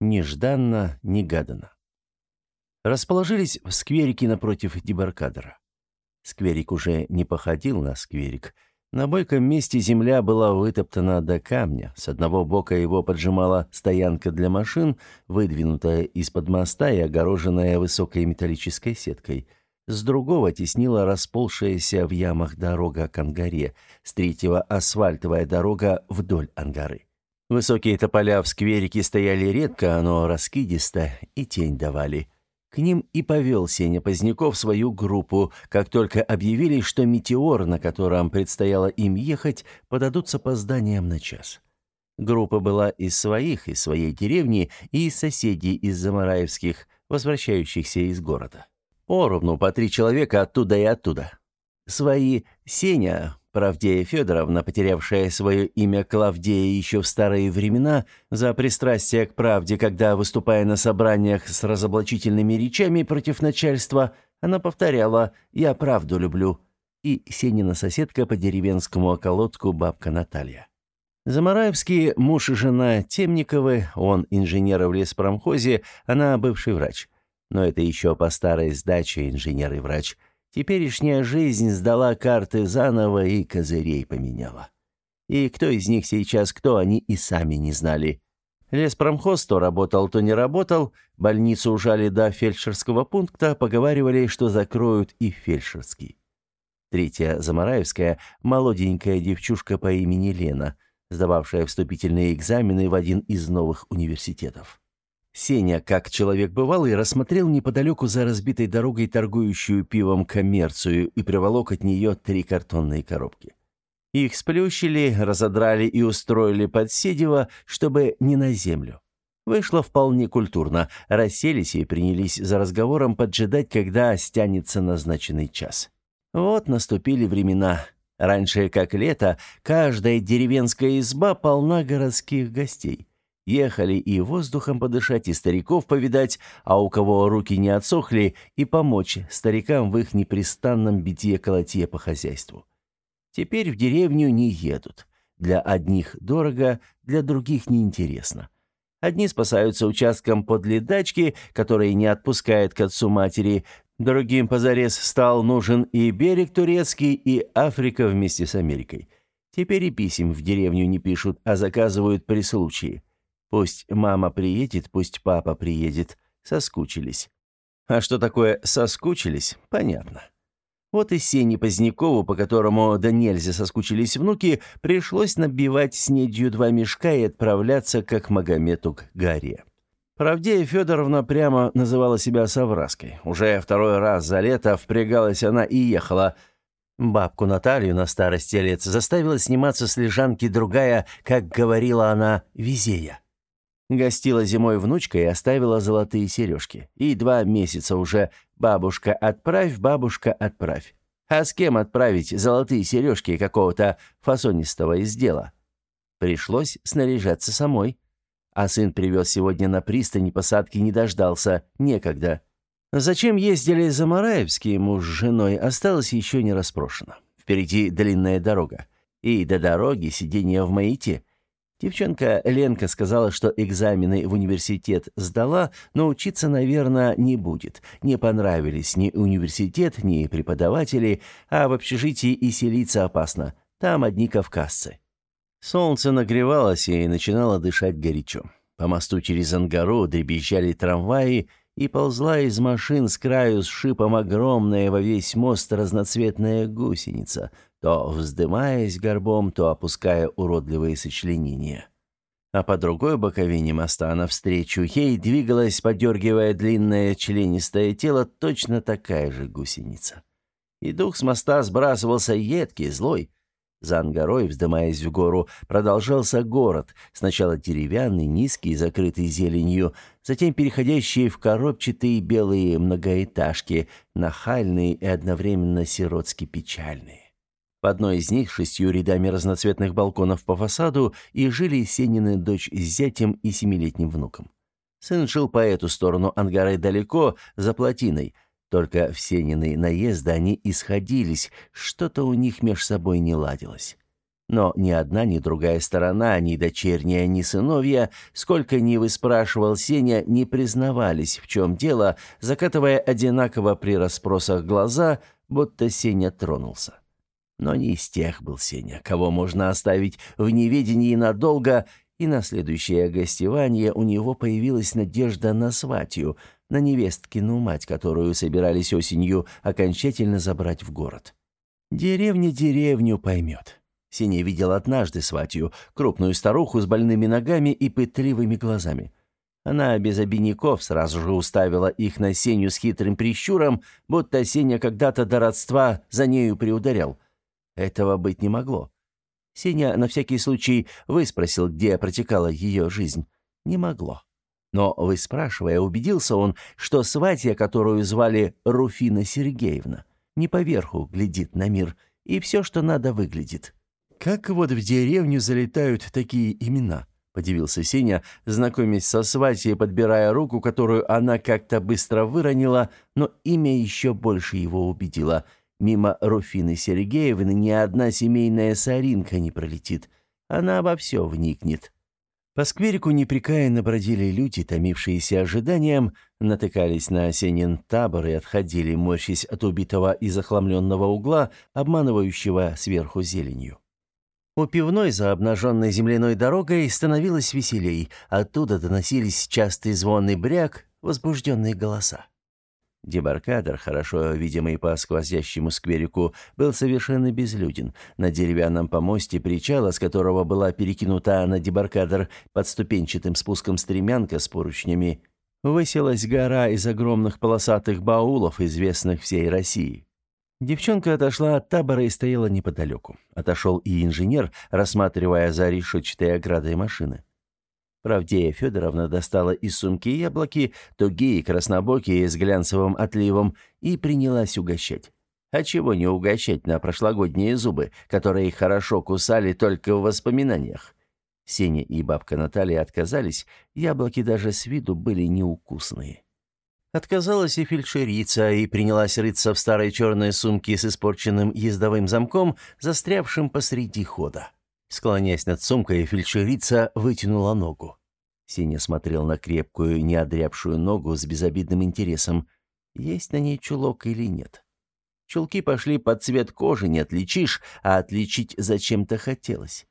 Нежданно, негаданно. Расположились в скверике напротив дебаркадера. Скверик уже не походил на скверик. На бойком месте земля была вытоптана до камня. С одного бока его поджимала стоянка для машин, выдвинутая из-под моста и огороженная высокой металлической сеткой. С другого теснила расползшаяся в ямах дорога к ангаре, с третьего асфальтовая дорога вдоль ангары. Высокие тополя в скверике стояли редко, но раскидисто и тень давали. К ним и повел Сеня Поздняков свою группу, как только объявили, что метеор, на котором предстояло им ехать, подадут с опозданием на час. Группа была из своих, из своей деревни и из соседей из Замараевских, возвращающихся из города. Поровну по три человека оттуда и оттуда. Свои Сеня, Правдея Федоровна, потерявшая свое имя Клавдея еще в старые времена за пристрастие к правде, когда, выступая на собраниях с разоблачительными речами против начальства, она повторяла «Я правду люблю». И Сенина соседка по деревенскому околотку бабка Наталья. Замараевские муж и жена Темниковы, он инженер в леспромхозе, она бывший врач. Но это еще по старой сдаче инженер и врач – Теперешняя жизнь сдала карты заново и козырей поменяла. И кто из них сейчас кто, они и сами не знали. Леспромхоз то работал, то не работал, больницу ужали до фельдшерского пункта, поговаривали, что закроют и фельдшерский. Третья, Замараевская, молоденькая девчушка по имени Лена, сдававшая вступительные экзамены в один из новых университетов. Сеня, как человек бывалый, рассмотрел неподалеку за разбитой дорогой торгующую пивом коммерцию и приволок от нее три картонные коробки. Их сплющили, разодрали и устроили под седево, чтобы не на землю. Вышло вполне культурно. Расселись и принялись за разговором поджидать, когда стянется назначенный час. Вот наступили времена. Раньше, как лето, каждая деревенская изба полна городских гостей. Ехали и воздухом подышать, и стариков повидать, а у кого руки не отсохли, и помочь старикам в их непрестанном битье-колотье по хозяйству. Теперь в деревню не едут. Для одних дорого, для других неинтересно. Одни спасаются участком подле дачки, которые не отпускает к отцу матери, другим позарез стал нужен и берег турецкий, и Африка вместе с Америкой. Теперь и писем в деревню не пишут, а заказывают при случае. Пусть мама приедет, пусть папа приедет. Соскучились. А что такое «соскучились» — понятно. Вот и Сене Позднякову, по которому да нельзя соскучились внуки, пришлось набивать снедью два мешка и отправляться, как Магомету, к горе. Правдея Федоровна прямо называла себя совраской. Уже второй раз за лето впрягалась она и ехала. Бабку Наталью на старости лет заставила сниматься с лежанки другая, как говорила она, везея. Гостила зимой внучка и оставила золотые сережки. И два месяца уже «бабушка, отправь, бабушка, отправь». А с кем отправить золотые сережки какого-то фасонистого издела? Пришлось снаряжаться самой. А сын привез сегодня на пристань, посадки не дождался, некогда. Зачем ездили за Мараевские муж с женой, осталось еще не распрошено. Впереди длинная дорога. И до дороги сиденье в маите. Девчонка Ленка сказала, что экзамены в университет сдала, но учиться, наверное, не будет. Не понравились ни университет, ни преподаватели, а в общежитии и селиться опасно. Там одни кавказцы. Солнце нагревалось и начинало дышать горячо. По мосту через Ангару дребезжали трамваи, и ползла из машин с краю с шипом огромная во весь мост разноцветная гусеница — то вздымаясь горбом, то опуская уродливые сочленения. А по другой боковине моста навстречу ей двигалась, подергивая длинное членистое тело, точно такая же гусеница. И дух с моста сбрасывался едкий, злой. За ангарой, вздымаясь в гору, продолжался город, сначала деревянный, низкий, закрытый зеленью, затем переходящие в коробчатые белые многоэтажки, нахальные и одновременно сиротски печальные. В одной из них шестью рядами разноцветных балконов по фасаду и жили Сенины дочь с зятем и семилетним внуком. Сын жил по эту сторону ангары далеко, за плотиной. Только в Сенины наезды они исходились, что-то у них меж собой не ладилось. Но ни одна, ни другая сторона, ни дочерняя, ни сыновья, сколько ни выспрашивал Сеня, не признавались, в чем дело, закатывая одинаково при расспросах глаза, будто Сеня тронулся. Но не из тех был Сеня, кого можно оставить в неведении надолго, и на следующее гостевание у него появилась надежда на сватью, на невесткину мать, которую собирались осенью окончательно забрать в город. Деревня деревню поймет. Синий видел однажды сватью, крупную старуху с больными ногами и пытливыми глазами. Она без обиняков сразу же уставила их на Сеню с хитрым прищуром, будто Сеня когда-то до родства за нею приударял. Этого быть не могло. Сеня на всякий случай выспросил, где протекала ее жизнь. Не могло. Но, выспрашивая, убедился он, что сватья, которую звали Руфина Сергеевна, не поверху глядит на мир, и все, что надо, выглядит. «Как вот в деревню залетают такие имена?» — подивился Сеня, знакомясь со сватьей, подбирая руку, которую она как-то быстро выронила, но имя еще больше его убедило. Мимо Руфины Сергеевны ни одна семейная соринка не пролетит. Она обо все вникнет. По скверику непрекаянно бродили люди, томившиеся ожиданием, натыкались на осенен табор и отходили, морщись от убитого и захламленного угла, обманывающего сверху зеленью. У пивной за обнаженной земляной дорогой становилось веселей, оттуда доносились частый звонный бряк, возбужденные голоса. Дебаркадер, хорошо видимый по сквозящему скверику, был совершенно безлюден. На деревянном помосте причала, с которого была перекинута на дебаркадер под ступенчатым спуском стремянка с поручнями, высилась гора из огромных полосатых баулов, известных всей России. Девчонка отошла от табора и стояла неподалеку. Отошел и инженер, рассматривая за решетчатой оградой машины. Правдея Федоровна достала из сумки яблоки, тугие, краснобокие, с глянцевым отливом, и принялась угощать. А чего не угощать на прошлогодние зубы, которые хорошо кусали только в воспоминаниях? Сеня и бабка Наталья отказались, яблоки даже с виду были неукусные. Отказалась и фельдшерица, и принялась рыться в старой черной сумке с испорченным ездовым замком, застрявшим посреди хода. Склоняясь над сумкой, фельдшерица вытянула ногу. Сеня смотрел на крепкую, неодрябшую ногу с безобидным интересом. Есть на ней чулок или нет? Чулки пошли под цвет кожи, не отличишь, а отличить зачем-то хотелось.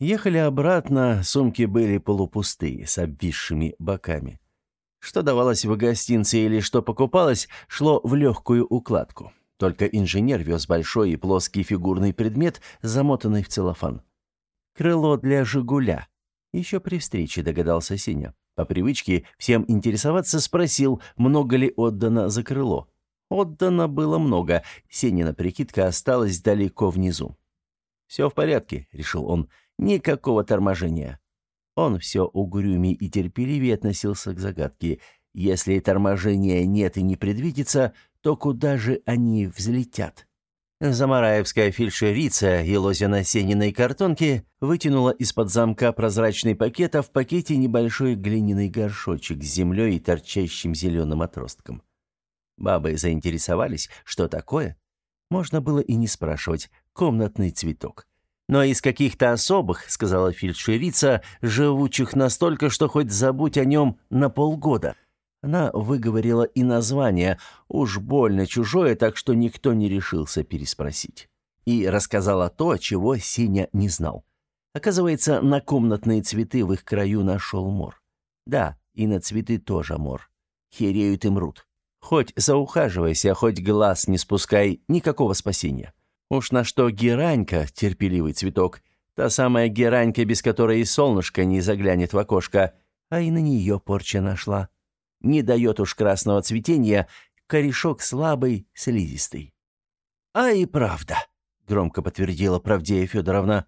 Ехали обратно, сумки были полупустые, с обвисшими боками. Что давалось в гостинце или что покупалось, шло в легкую укладку. Только инженер вез большой и плоский фигурный предмет, замотанный в целлофан. Крыло для «Жигуля». Еще при встрече догадался Сеня. По привычке всем интересоваться спросил, много ли отдано за крыло. Отдано было много, Сенина прикидка осталась далеко внизу. «Все в порядке», — решил он, — «никакого торможения». Он все угрюмей и терпеливее относился к загадке. Если торможения нет и не предвидится, то куда же они взлетят? Замараевская фельдшерица, елозя на сениной картонке, вытянула из-под замка прозрачный пакет, а в пакете небольшой глиняный горшочек с землей и торчащим зеленым отростком. Бабы заинтересовались, что такое. Можно было и не спрашивать. Комнатный цветок. Но из каких-то особых, сказала фельдшерица, живучих настолько, что хоть забудь о нем на полгода. Она выговорила и название, уж больно чужое, так что никто не решился переспросить. И рассказала то, чего Сеня не знал. Оказывается, на комнатные цветы в их краю нашел мор. Да, и на цветы тоже мор. Хереют и мрут. Хоть заухаживайся, хоть глаз не спускай, никакого спасения. Уж на что геранька, терпеливый цветок, та самая геранька, без которой и солнышко не заглянет в окошко, а и на нее порча нашла. Не дает уж красного цветения, корешок слабый, слизистый. «А и правда», — громко подтвердила Правдея Федоровна.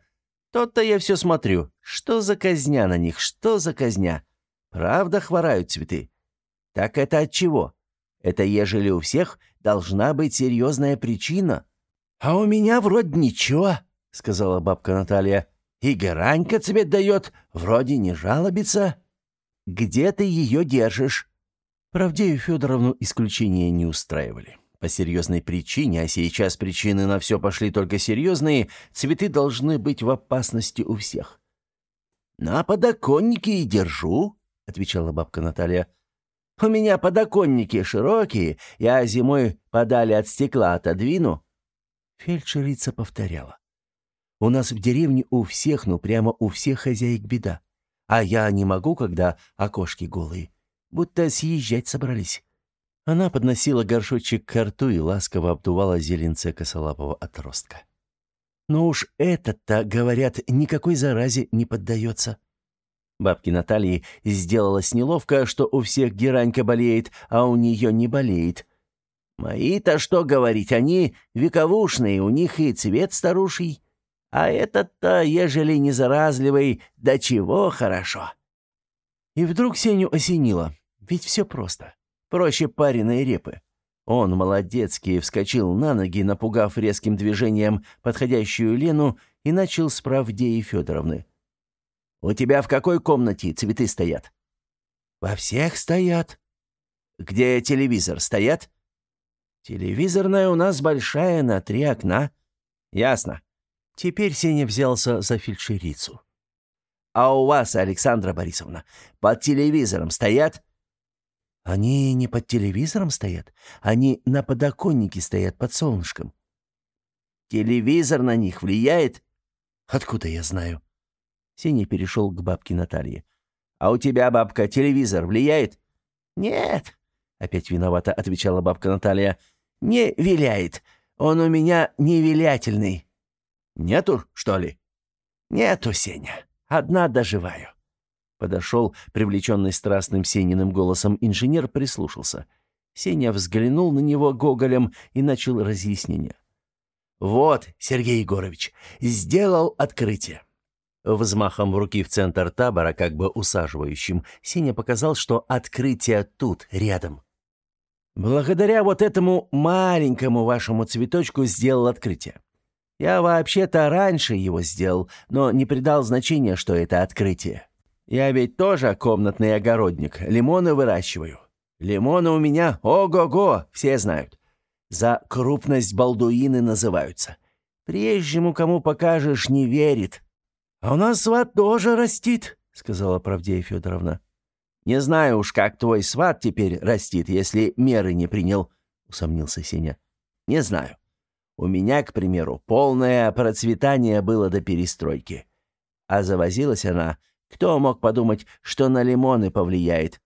«Тот-то я все смотрю. Что за казня на них, что за казня? Правда хворают цветы? Так это от чего? Это ежели у всех должна быть серьезная причина». «А у меня вроде ничего», — сказала бабка Наталья. «И геранька цвет дает, вроде не жалобится. Где ты ее держишь?» Правдею Федоровну исключения не устраивали. По серьезной причине, а сейчас причины на все пошли только серьезные, цветы должны быть в опасности у всех. «На подоконнике и держу», — отвечала бабка Наталья. «У меня подоконники широкие, я зимой подали от стекла отодвину». Фельдшерица повторяла. «У нас в деревне у всех, ну прямо у всех хозяек беда. А я не могу, когда окошки голые. Будто съезжать собрались». Она подносила горшочек к рту и ласково обдувала зеленце косолапого отростка. «Но уж этот-то, говорят, никакой заразе не поддается». Бабке Натальи сделалось неловко, что у всех геранька болеет, а у нее не болеет. «Мои-то что говорить, они вековушные, у них и цвет старуший. А этот-то, ежели не заразливый, да чего хорошо». И вдруг Сеню осенило, ведь все просто. Проще пареной репы. Он, молодецкий, вскочил на ноги, напугав резким движением подходящую Лену, и начал с правдеи Федоровны. «У тебя в какой комнате цветы стоят?» «Во всех стоят». «Где телевизор стоят?» «Телевизорная у нас большая, на три окна». «Ясно». Теперь Сеня взялся за фельдшерицу. «А у вас, Александра Борисовна, под телевизором стоят?» Они не под телевизором стоят, они на подоконнике стоят под солнышком. Телевизор на них влияет? Откуда я знаю? Синий перешел к бабке Наталье. А у тебя, бабка, телевизор влияет? Нет, опять виновата отвечала бабка Наталья. Не виляет. Он у меня невилятельный. Нету, что ли? Нету, Сеня. Одна доживаю. Подошел, привлеченный страстным Сениным голосом инженер, прислушался. Сеня взглянул на него гоголем и начал разъяснение. «Вот, Сергей Егорович, сделал открытие». Взмахом руки в центр табора, как бы усаживающим, Сеня показал, что открытие тут, рядом. «Благодаря вот этому маленькому вашему цветочку сделал открытие. Я вообще-то раньше его сделал, но не придал значения, что это открытие. Я ведь тоже комнатный огородник, лимоны выращиваю. Лимоны у меня ого-го, все знают. За крупность балдуины называются. Приезжему, кому покажешь, не верит. А у нас сват тоже растит, сказала Правдея Федоровна. Не знаю уж, как твой сват теперь растит, если меры не принял, усомнился Сеня. Не знаю. У меня, к примеру, полное процветание было до перестройки. А завозилась она кто мог подумать, что на лимоны повлияет?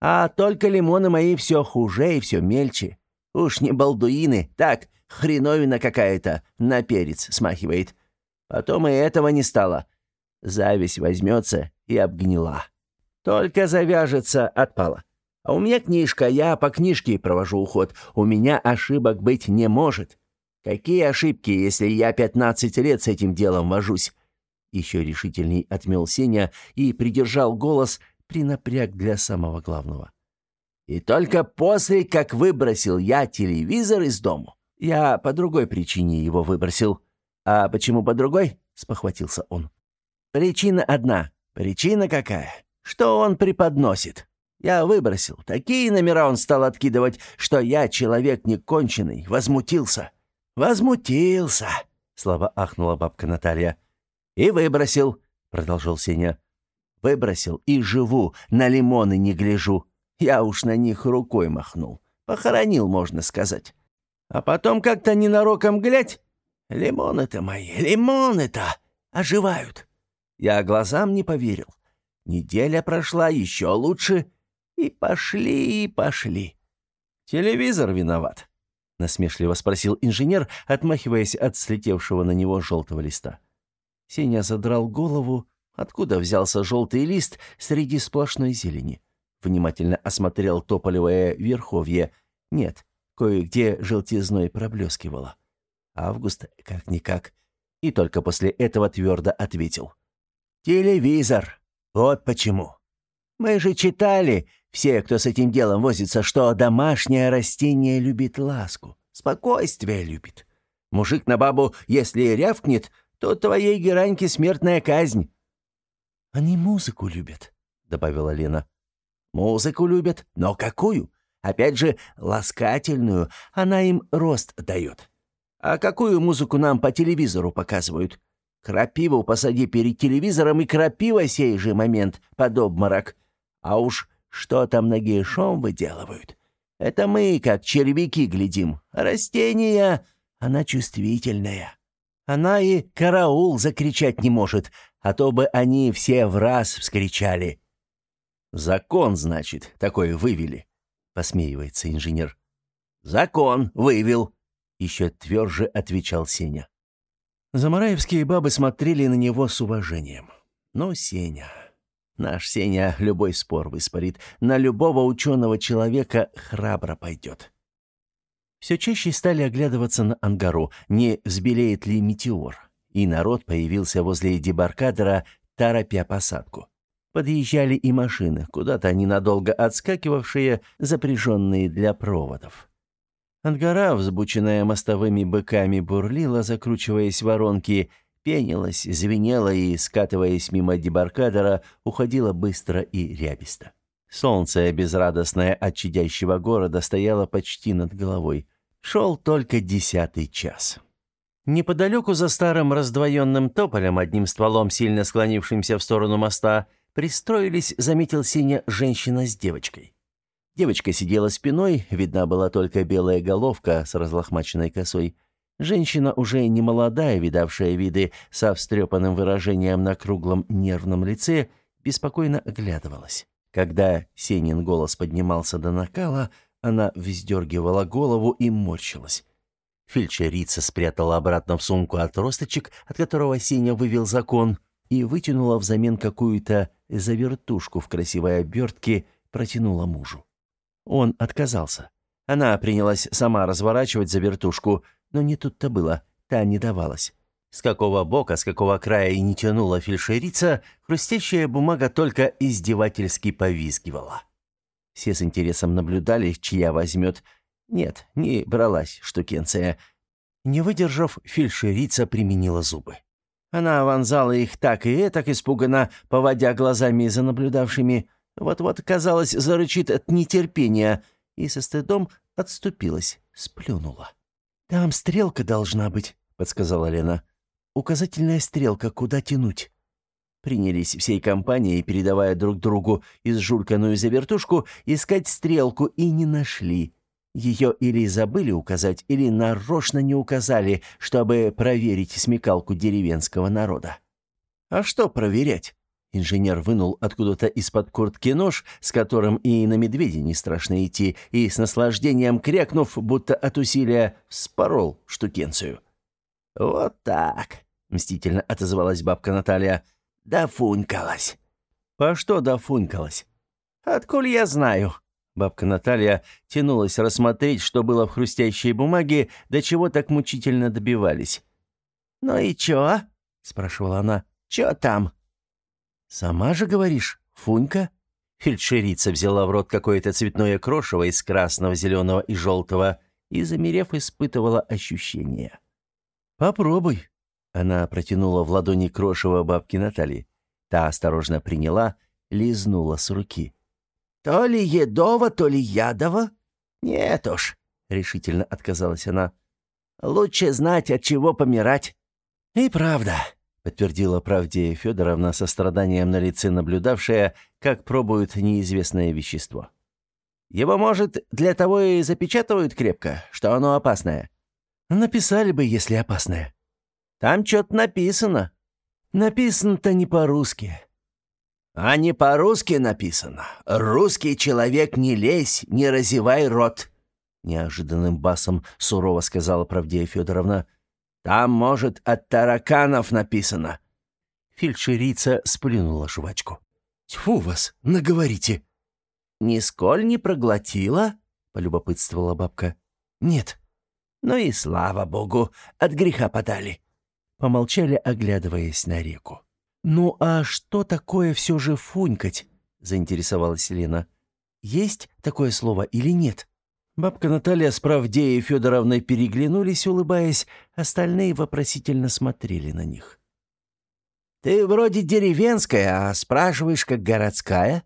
А только лимоны мои все хуже и все мельче. Уж не балдуины, так, хреновина какая-то, на перец смахивает. Потом и этого не стало. Зависть возьмется и обгнила. Только завяжется, отпала. А у меня книжка, я по книжке провожу уход. У меня ошибок быть не может. Какие ошибки, если я 15 лет с этим делом вожусь? Еще решительней отмел Сеня и придержал голос, принапряг для самого главного. И только после, как выбросил я телевизор из дому. Я по другой причине его выбросил. А почему по другой? спохватился он. Причина одна. Причина какая? Что он преподносит? Я выбросил. Такие номера он стал откидывать, что я, человек неконченный, возмутился. Возмутился, слабо ахнула бабка Наталья. «И выбросил», — продолжал Сеня. «Выбросил и живу, на лимоны не гляжу. Я уж на них рукой махнул. Похоронил, можно сказать. А потом как-то ненароком глядь. Лимоны-то мои, лимоны-то оживают. Я глазам не поверил. Неделя прошла еще лучше. И пошли, и пошли. Телевизор виноват, насмешливо спросил инженер, отмахиваясь от слетевшего на него желтого листа. Сеня задрал голову. Откуда взялся желтый лист среди сплошной зелени? Внимательно осмотрел тополевое верховье. Нет, кое-где желтизной проблескивало. Август как-никак. И только после этого твердо ответил. «Телевизор. Вот почему. Мы же читали, все, кто с этим делом возится, что домашнее растение любит ласку, спокойствие любит. Мужик на бабу, если рявкнет, то твоей гераньке смертная казнь». «Они музыку любят», — добавила Лена. «Музыку любят? Но какую? Опять же, ласкательную, она им рост дает. А какую музыку нам по телевизору показывают? Крапиву посади перед телевизором, и крапива сей же момент под обморок. А уж что там нагишом выделывают? Это мы, как червяки, глядим. Растения, она чувствительная. Она и «караул» закричать не может, а то бы они все в раз вскричали. «Закон, значит, такой вывели», — посмеивается инженер. «Закон вывел», — еще тверже отвечал Сеня. Замараевские бабы смотрели на него с уважением. «Ну, Сеня, наш Сеня любой спор выспорит, на любого ученого человека храбро пойдет». Все чаще стали оглядываться на Ангару, не взбелеет ли метеор. И народ появился возле дебаркадера, торопя посадку. Подъезжали и машины, куда-то ненадолго отскакивавшие, запряженные для проводов. Ангара, взбученная мостовыми быками, бурлила, закручиваясь воронки, пенилась, звенела и, скатываясь мимо дебаркадера, уходила быстро и рябисто. Солнце, безрадостное от чадящего города, стояло почти над головой. Шел только десятый час. Неподалеку за старым раздвоенным тополем, одним стволом, сильно склонившимся в сторону моста, пристроились, заметил Синя, женщина с девочкой. Девочка сидела спиной, видна была только белая головка с разлохмаченной косой. Женщина, уже не молодая, видавшая виды, со встрепанным выражением на круглом нервном лице, беспокойно оглядывалась. Когда Сенин голос поднимался до накала, она вздергивала голову и морщилась. Фельдшерица спрятала обратно в сумку отросточек, от которого Сеня вывел закон, и вытянула взамен какую-то завертушку в красивой обертке, протянула мужу. Он отказался. Она принялась сама разворачивать завертушку, но не тут-то было, та не давалась. С какого бока, с какого края и не тянула фельдшерица, хрустящая бумага только издевательски повизгивала. Все с интересом наблюдали, чья возьмет. Нет, не бралась штукенция. Не выдержав, фельдшерица применила зубы. Она вонзала их так и этак, испуганно, поводя глазами за наблюдавшими. Вот-вот, казалось, зарычит от нетерпения, и со стыдом отступилась, сплюнула. «Там стрелка должна быть», — подсказала Лена. «Указательная стрелка, куда тянуть?» Принялись всей компанией, передавая друг другу изжульканную завертушку, искать стрелку и не нашли. Ее или забыли указать, или нарочно не указали, чтобы проверить смекалку деревенского народа. А что проверять? Инженер вынул откуда-то из-под куртки нож, с которым и на медведя не страшно идти, и с наслаждением крякнув, будто от усилия, спорол штукенцию. «Вот так», — мстительно отозвалась бабка Наталья, — Дофунькалась. По что дофунькалась? Откуль я знаю? Бабка Наталья тянулась рассмотреть, что было в хрустящей бумаге, до чего так мучительно добивались. «Ну и чё?» — спрашивала она. «Чё там?» «Сама же говоришь, Фунька?» Фельдшерица взяла в рот какое-то цветное крошево из красного, зеленого и желтого и, замерев, испытывала ощущения. «Попробуй», она протянула в ладони крошево бабки Натальи. Та осторожно приняла, лизнула с руки. «То ли едово, то ли ядово? Нет уж», — решительно отказалась она. «Лучше знать, от чего помирать». «И правда», — подтвердила Правдея Федоровна со страданием на лице наблюдавшая, как пробуют неизвестное вещество. «Его, может, для того и запечатывают крепко, что оно опасное?» «Написали бы, если опасное», там что-то написано». «Написано-то не по-русски». «А не по-русски написано. Русский человек не лезь, не разевай рот», — неожиданным басом сурово сказала Правдея Федоровна. «Там, может, от тараканов написано». Фельдшерица сплюнула жвачку. «Тьфу вас, наговорите!» «Нисколь не проглотила?» — полюбопытствовала бабка. «Нет». «Ну и слава богу, от греха подали. Помолчали, оглядываясь на реку. «Ну а что такое все же фунькать?» — заинтересовалась Лена. «Есть такое слово или нет?» Бабка Наталья с Правдеей Федоровной переглянулись, улыбаясь, остальные вопросительно смотрели на них. «Ты вроде деревенская, а спрашиваешь, как городская?»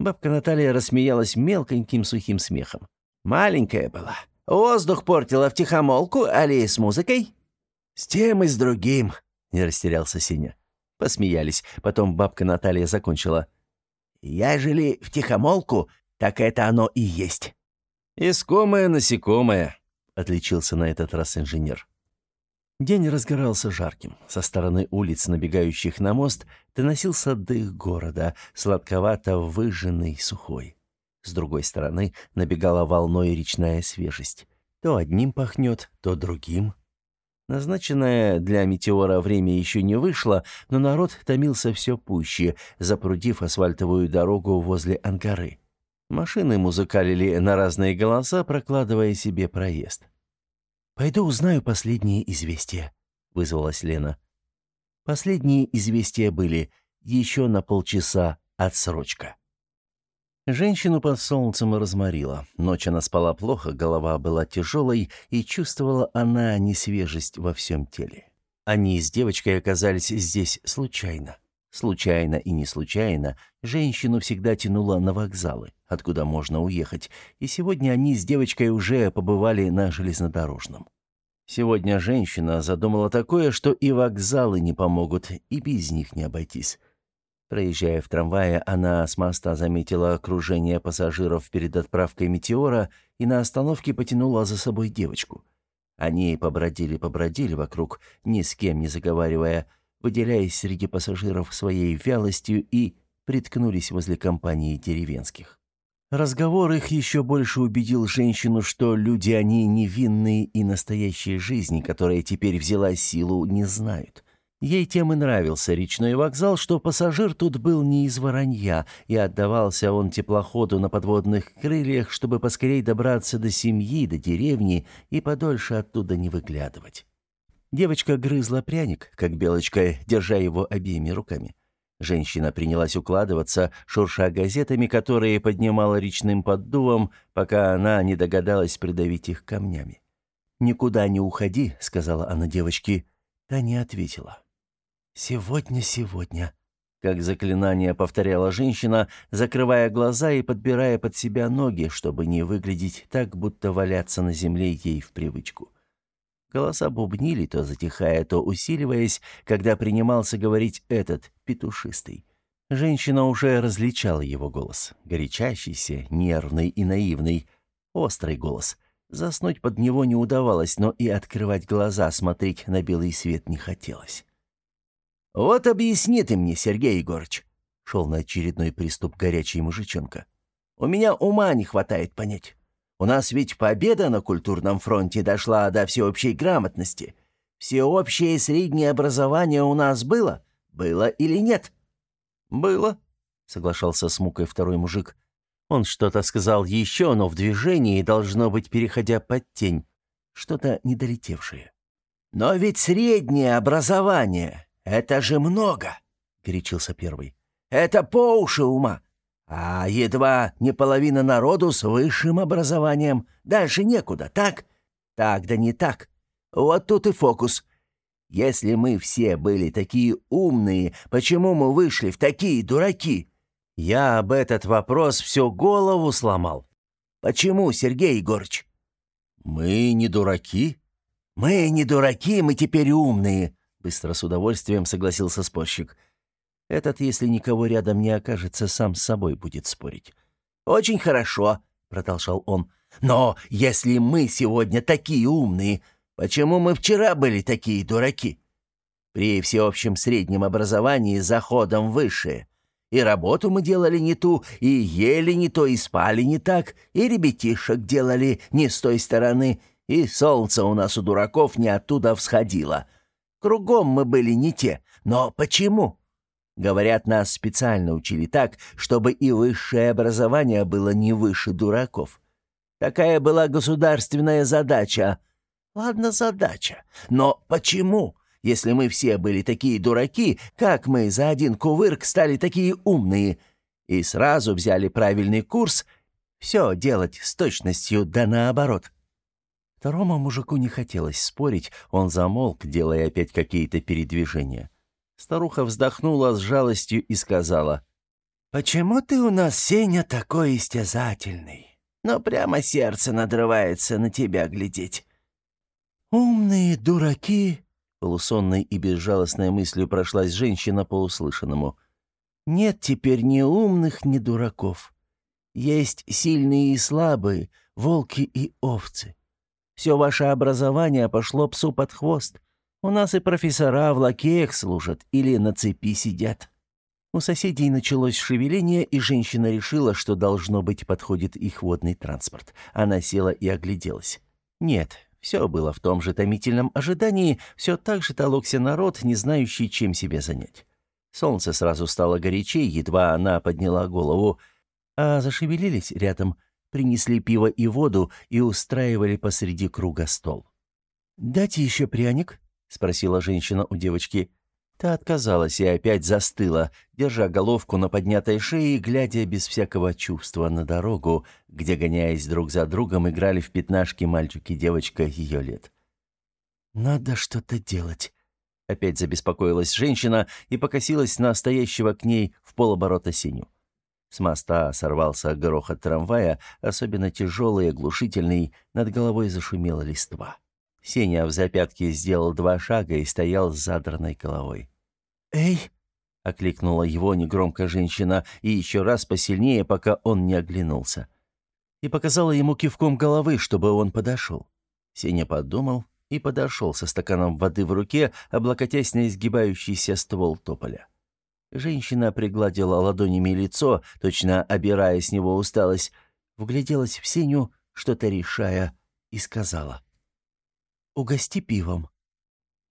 Бабка Наталья рассмеялась мелконьким сухим смехом. Маленькая была. Воздух портила в тихомолку, али с музыкой?» «С тем и с другим», — не растерялся Сеня. Посмеялись. Потом бабка Наталья закончила. «Ежели в тихомолку, так это оно и есть». «Искомое насекомое», — отличился на этот раз инженер. День разгорался жарким. Со стороны улиц, набегающих на мост, доносился дых города, сладковато выжженный, сухой. С другой стороны набегала волной речная свежесть. То одним пахнет, то другим. Назначенное для метеора время еще не вышло, но народ томился все пуще, запрудив асфальтовую дорогу возле Анкары. Машины музыкалили на разные голоса, прокладывая себе проезд. «Пойду узнаю последние известия», — вызвалась Лена. Последние известия были еще на полчаса отсрочка. Женщину под солнцем разморила. Ночь она спала плохо, голова была тяжелой, и чувствовала она несвежесть во всем теле. Они с девочкой оказались здесь случайно. Случайно и не случайно женщину всегда тянуло на вокзалы, откуда можно уехать, и сегодня они с девочкой уже побывали на железнодорожном. Сегодня женщина задумала такое, что и вокзалы не помогут, и без них не обойтись. Проезжая в трамвае, она с моста заметила окружение пассажиров перед отправкой «Метеора» и на остановке потянула за собой девочку. Они побродили-побродили вокруг, ни с кем не заговаривая, выделяясь среди пассажиров своей вялостью и приткнулись возле компании деревенских. Разговор их еще больше убедил женщину, что люди они невинные и настоящей жизни, которая теперь взяла силу, не знают. Ей тем и нравился речной вокзал, что пассажир тут был не из воронья, и отдавался он теплоходу на подводных крыльях, чтобы поскорей добраться до семьи, до деревни и подольше оттуда не выглядывать. Девочка грызла пряник, как белочка, держа его обеими руками. Женщина принялась укладываться, шурша газетами, которые поднимала речным поддувом, пока она не догадалась придавить их камнями. «Никуда не уходи», — сказала она девочке. Та не ответила. «Сегодня, сегодня», — как заклинание повторяла женщина, закрывая глаза и подбирая под себя ноги, чтобы не выглядеть так, будто валяться на земле ей в привычку. Голоса бубнили, то затихая, то усиливаясь, когда принимался говорить этот, петушистый. Женщина уже различала его голос. Горячащийся, нервный и наивный. Острый голос. Заснуть под него не удавалось, но и открывать глаза, смотреть на белый свет не хотелось. «Вот объясни ты мне, Сергей Егорыч», — шел на очередной приступ горячий мужичонка. «У меня ума не хватает понять. У нас ведь победа на культурном фронте дошла до всеобщей грамотности. Всеобщее среднее образование у нас было? Было или нет? Было, соглашался с мукой второй мужик. Он что-то сказал еще, но в движении, должно быть, переходя под тень. Что-то недолетевшее. Но ведь среднее образование — это же много, — горячился первый. Это по уши ума. А едва не половина народу с высшим образованием. Дальше некуда, так? Так да не так. Вот тут и фокус. Если мы все были такие умные, почему мы вышли в такие дураки? Я об этот вопрос всю голову сломал. Почему, Сергей Егорыч? Мы не дураки? Мы не дураки, мы теперь умные, быстро с удовольствием согласился спорщик. Этот, если никого рядом не окажется, сам с собой будет спорить. «Очень хорошо», — продолжал он. «Но если мы сегодня такие умные, почему мы вчера были такие дураки? При всеобщем среднем образовании заходом выше. И работу мы делали не ту, и ели не то, и спали не так, и ребятишек делали не с той стороны, и солнце у нас у дураков не оттуда всходило. Кругом мы были не те. Но почему?» Говорят, нас специально учили так, чтобы и высшее образование было не выше дураков. Такая была государственная задача. Ладно, задача. Но почему? Если мы все были такие дураки, как мы за один кувырк стали такие умные? И сразу взяли правильный курс. Все делать с точностью да наоборот. Второму мужику не хотелось спорить, он замолк, делая опять какие-то передвижения. Старуха вздохнула с жалостью и сказала, «Почему ты у нас, Сеня, такой истязательный? но прямо сердце надрывается на тебя глядеть». «Умные дураки!» — полусонной и безжалостной мыслью прошлась женщина по услышанному. «Нет теперь ни умных, ни дураков. Есть сильные и слабые, волки и овцы. Все ваше образование пошло псу под хвост. У нас и профессора в лакеях служат или на цепи сидят». У соседей началось шевеление, и женщина решила, что, должно быть, подходит их водный транспорт. Она села и огляделась. Нет, все было в том же томительном ожидании, все так же толокся народ, не знающий, чем себя занять. Солнце сразу стало горячей, едва она подняла голову, а зашевелились рядом, принесли пиво и воду и устраивали посреди круга стол. «Дайте еще пряник?» — спросила женщина у девочки. Та отказалась и опять застыла, держа головку на поднятой шее, глядя без всякого чувства на дорогу, где, гоняясь друг за другом, играли в пятнашки мальчик и девочка ее лет. «Надо что-то делать», — опять забеспокоилась женщина и покосилась на стоящего к ней в полоборота синю. С моста сорвался грохот трамвая, особенно тяжелый и оглушительный, над головой зашумела листва. Сеня в запятке сделал два шага и стоял с задранной головой. «Эй!» — окликнула его негромко женщина и еще раз посильнее, пока он не оглянулся. И показала ему кивком головы, чтобы он подошел. Сеня подумал и подошел со стаканом воды в руке, облокотясь на изгибающийся ствол тополя. Женщина пригладила ладонями лицо, точно обирая с него усталость, вгляделась в Сеню, что-то решая, и сказала угости пивом».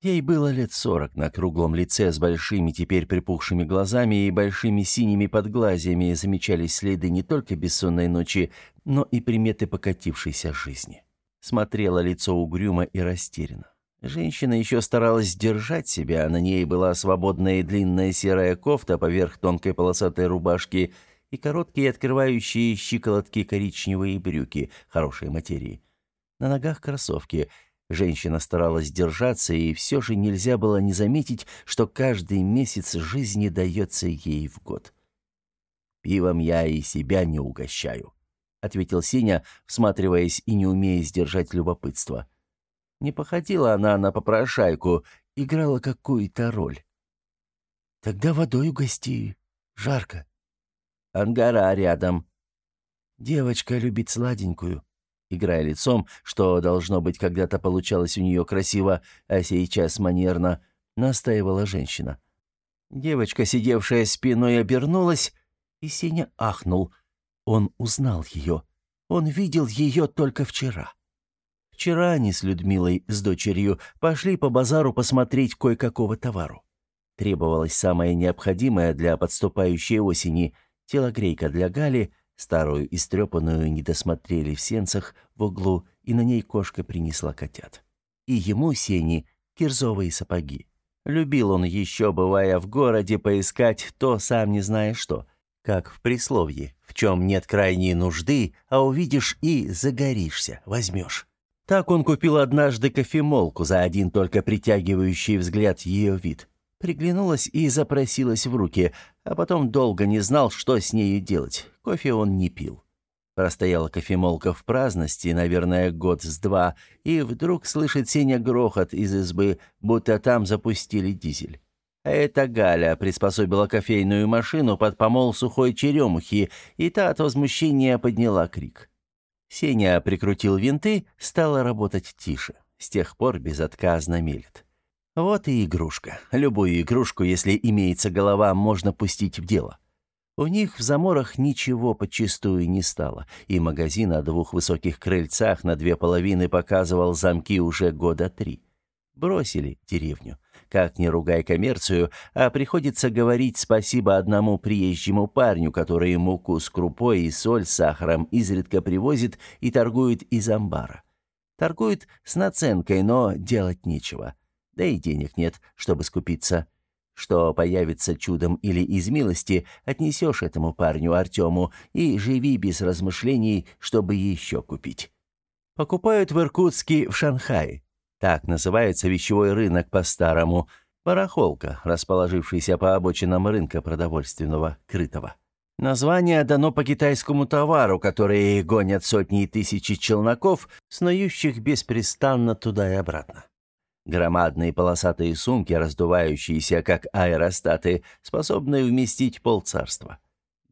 Ей было лет сорок на круглом лице с большими теперь припухшими глазами и большими синими подглазьями замечались следы не только бессонной ночи, но и приметы покатившейся жизни. Смотрело лицо угрюмо и растерянно. Женщина еще старалась сдержать себя, на ней была свободная длинная серая кофта поверх тонкой полосатой рубашки и короткие открывающие щиколотки коричневые брюки хорошей материи. На ногах кроссовки — Женщина старалась держаться, и все же нельзя было не заметить, что каждый месяц жизни дается ей в год. «Пивом я и себя не угощаю», — ответил Сеня, всматриваясь и не умея сдержать любопытство. Не походила она на попрошайку, играла какую-то роль. «Тогда водой угости. Жарко». «Ангара рядом». «Девочка любит сладенькую», играя лицом, что, должно быть, когда-то получалось у нее красиво, а сейчас манерно, настаивала женщина. Девочка, сидевшая спиной, обернулась, и Сеня ахнул. Он узнал ее. Он видел ее только вчера. Вчера они с Людмилой, с дочерью, пошли по базару посмотреть кое-какого товару. Требовалось самое необходимое для подступающей осени — телогрейка для Гали — Старую истрепанную не досмотрели в сенцах в углу, и на ней кошка принесла котят. И ему, Сени, кирзовые сапоги. Любил он еще, бывая в городе, поискать то, сам не зная что. Как в присловье, в чем нет крайней нужды, а увидишь и загоришься, возьмешь. Так он купил однажды кофемолку за один только притягивающий взгляд ее вид. Приглянулась и запросилась в руки, а потом долго не знал, что с нею делать. Кофе он не пил. Простояла кофемолка в праздности, наверное, год с два, и вдруг слышит Сеня грохот из избы, будто там запустили дизель. А это Галя приспособила кофейную машину под помол сухой черемухи, и та от возмущения подняла крик. Сеня прикрутил винты, стала работать тише. С тех пор безотказно мелет. Вот и игрушка. Любую игрушку, если имеется голова, можно пустить в дело. У них в заморах ничего подчистую не стало, и магазин о двух высоких крыльцах на две половины показывал замки уже года три. Бросили деревню. Как не ругай коммерцию, а приходится говорить спасибо одному приезжему парню, который муку с крупой и соль с сахаром изредка привозит и торгует из амбара. Торгует с наценкой, но делать нечего да и денег нет, чтобы скупиться. Что появится чудом или из милости, отнесешь этому парню Артему и живи без размышлений, чтобы еще купить. Покупают в Иркутске в Шанхае. Так называется вещевой рынок по-старому. Барахолка, расположившийся по обочинам рынка продовольственного, крытого. Название дано по китайскому товару, который гонят сотни и тысячи челноков, снующих беспрестанно туда и обратно. Громадные полосатые сумки, раздувающиеся, как аэростаты, способные вместить полцарства.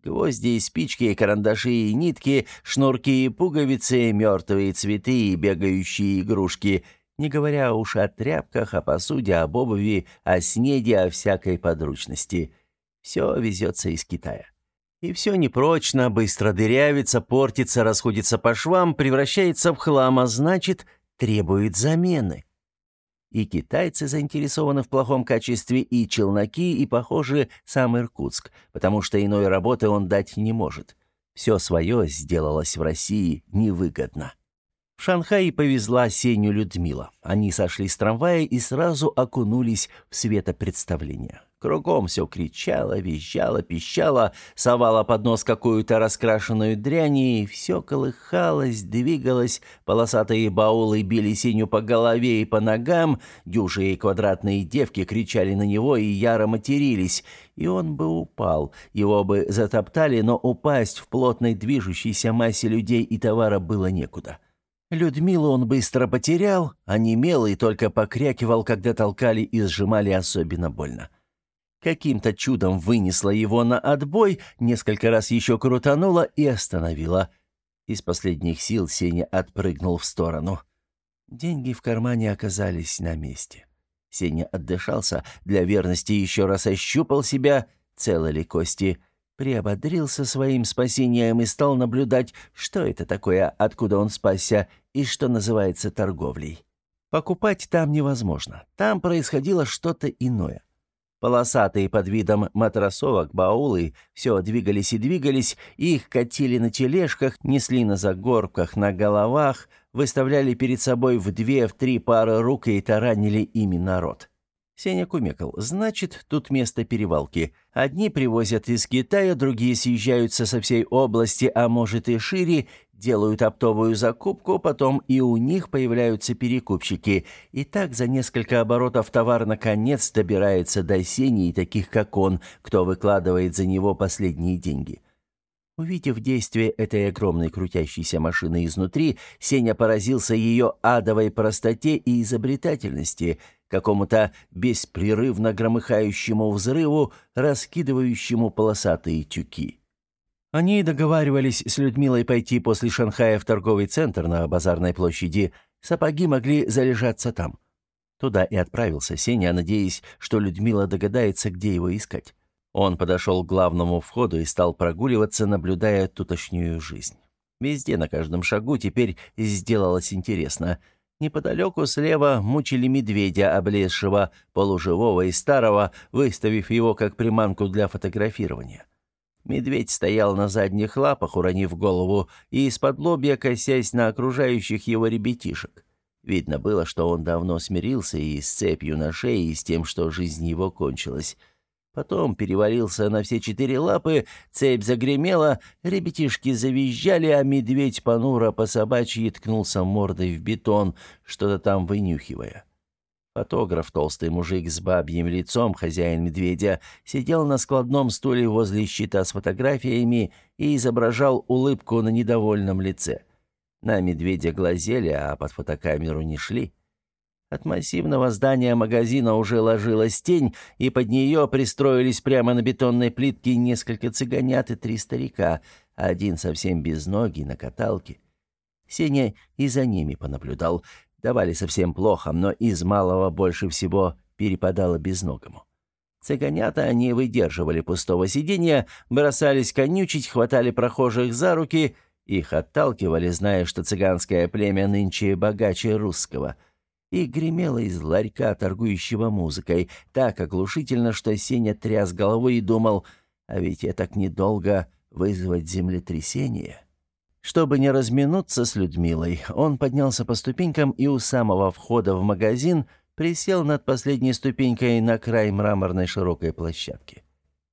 Гвозди, спички, карандаши и нитки, шнурки и пуговицы, мертвые цветы и бегающие игрушки, не говоря уж о тряпках, о посуде, об обуви, о снеде, о всякой подручности. Все везется из Китая. И все непрочно, быстро дырявится, портится, расходится по швам, превращается в хлам, а значит, требует замены. И китайцы заинтересованы в плохом качестве, и челноки, и, похоже, сам Иркутск, потому что иной работы он дать не может. Все свое сделалось в России невыгодно. В Шанхае повезла Сеню Людмила. Они сошли с трамвая и сразу окунулись в светопредставление. Кругом все кричало, визжало, пищало, совало под нос какую-то раскрашенную дрянь, и все колыхалось, двигалось, полосатые баулы били синю по голове и по ногам, дюжие квадратные девки кричали на него и яро матерились, и он бы упал, его бы затоптали, но упасть в плотной движущейся массе людей и товара было некуда. Людмилу он быстро потерял, а немелый только покрякивал, когда толкали и сжимали особенно больно каким-то чудом вынесла его на отбой, несколько раз еще крутанула и остановила. Из последних сил Сеня отпрыгнул в сторону. Деньги в кармане оказались на месте. Сеня отдышался, для верности еще раз ощупал себя, целы ли кости, приободрился своим спасением и стал наблюдать, что это такое, откуда он спасся и что называется торговлей. Покупать там невозможно. Там происходило что-то иное. Полосатые под видом матросовок баулы все двигались и двигались, их катили на тележках, несли на загорках, на головах, выставляли перед собой в две, в три пары рук и таранили ими народ. Сеня кумекал. «Значит, тут место перевалки. Одни привозят из Китая, другие съезжаются со всей области, а может и шире, делают оптовую закупку, потом и у них появляются перекупщики. И так за несколько оборотов товар наконец добирается до Сени и таких, как он, кто выкладывает за него последние деньги. Увидев действие этой огромной крутящейся машины изнутри, Сеня поразился ее адовой простоте и изобретательности, какому-то беспрерывно громыхающему взрыву, раскидывающему полосатые тюки. Они договаривались с Людмилой пойти после Шанхая в торговый центр на базарной площади. Сапоги могли залежаться там. Туда и отправился Сеня, надеясь, что Людмила догадается, где его искать. Он подошел к главному входу и стал прогуливаться, наблюдая тутошнюю жизнь. Везде, на каждом шагу теперь сделалось интересно. Неподалеку слева мучили медведя, облезшего, полуживого и старого, выставив его как приманку для фотографирования. Медведь стоял на задних лапах, уронив голову, и из-под лобья косясь на окружающих его ребятишек. Видно было, что он давно смирился и с цепью на шее, и с тем, что жизнь его кончилась. Потом перевалился на все четыре лапы, цепь загремела, ребятишки завизжали, а медведь понуро по собачьи ткнулся мордой в бетон, что-то там вынюхивая. Фотограф, толстый мужик с бабьим лицом, хозяин медведя, сидел на складном стуле возле щита с фотографиями и изображал улыбку на недовольном лице. На медведя глазели, а под фотокамеру не шли. От массивного здания магазина уже ложилась тень, и под нее пристроились прямо на бетонной плитке несколько цыганят и три старика, один совсем без ноги, на каталке. Сеня и за ними понаблюдал. Давали совсем плохо, но из малого больше всего перепадало безногому. Цыганята не выдерживали пустого сидения, бросались конючить, хватали прохожих за руки, их отталкивали, зная, что цыганское племя нынче богаче русского. И гремело из ларька, торгующего музыкой, так оглушительно, что Сеня тряс головой и думал, а ведь я так недолго вызвать землетрясение. Чтобы не разминуться с Людмилой, он поднялся по ступенькам и у самого входа в магазин присел над последней ступенькой на край мраморной широкой площадки.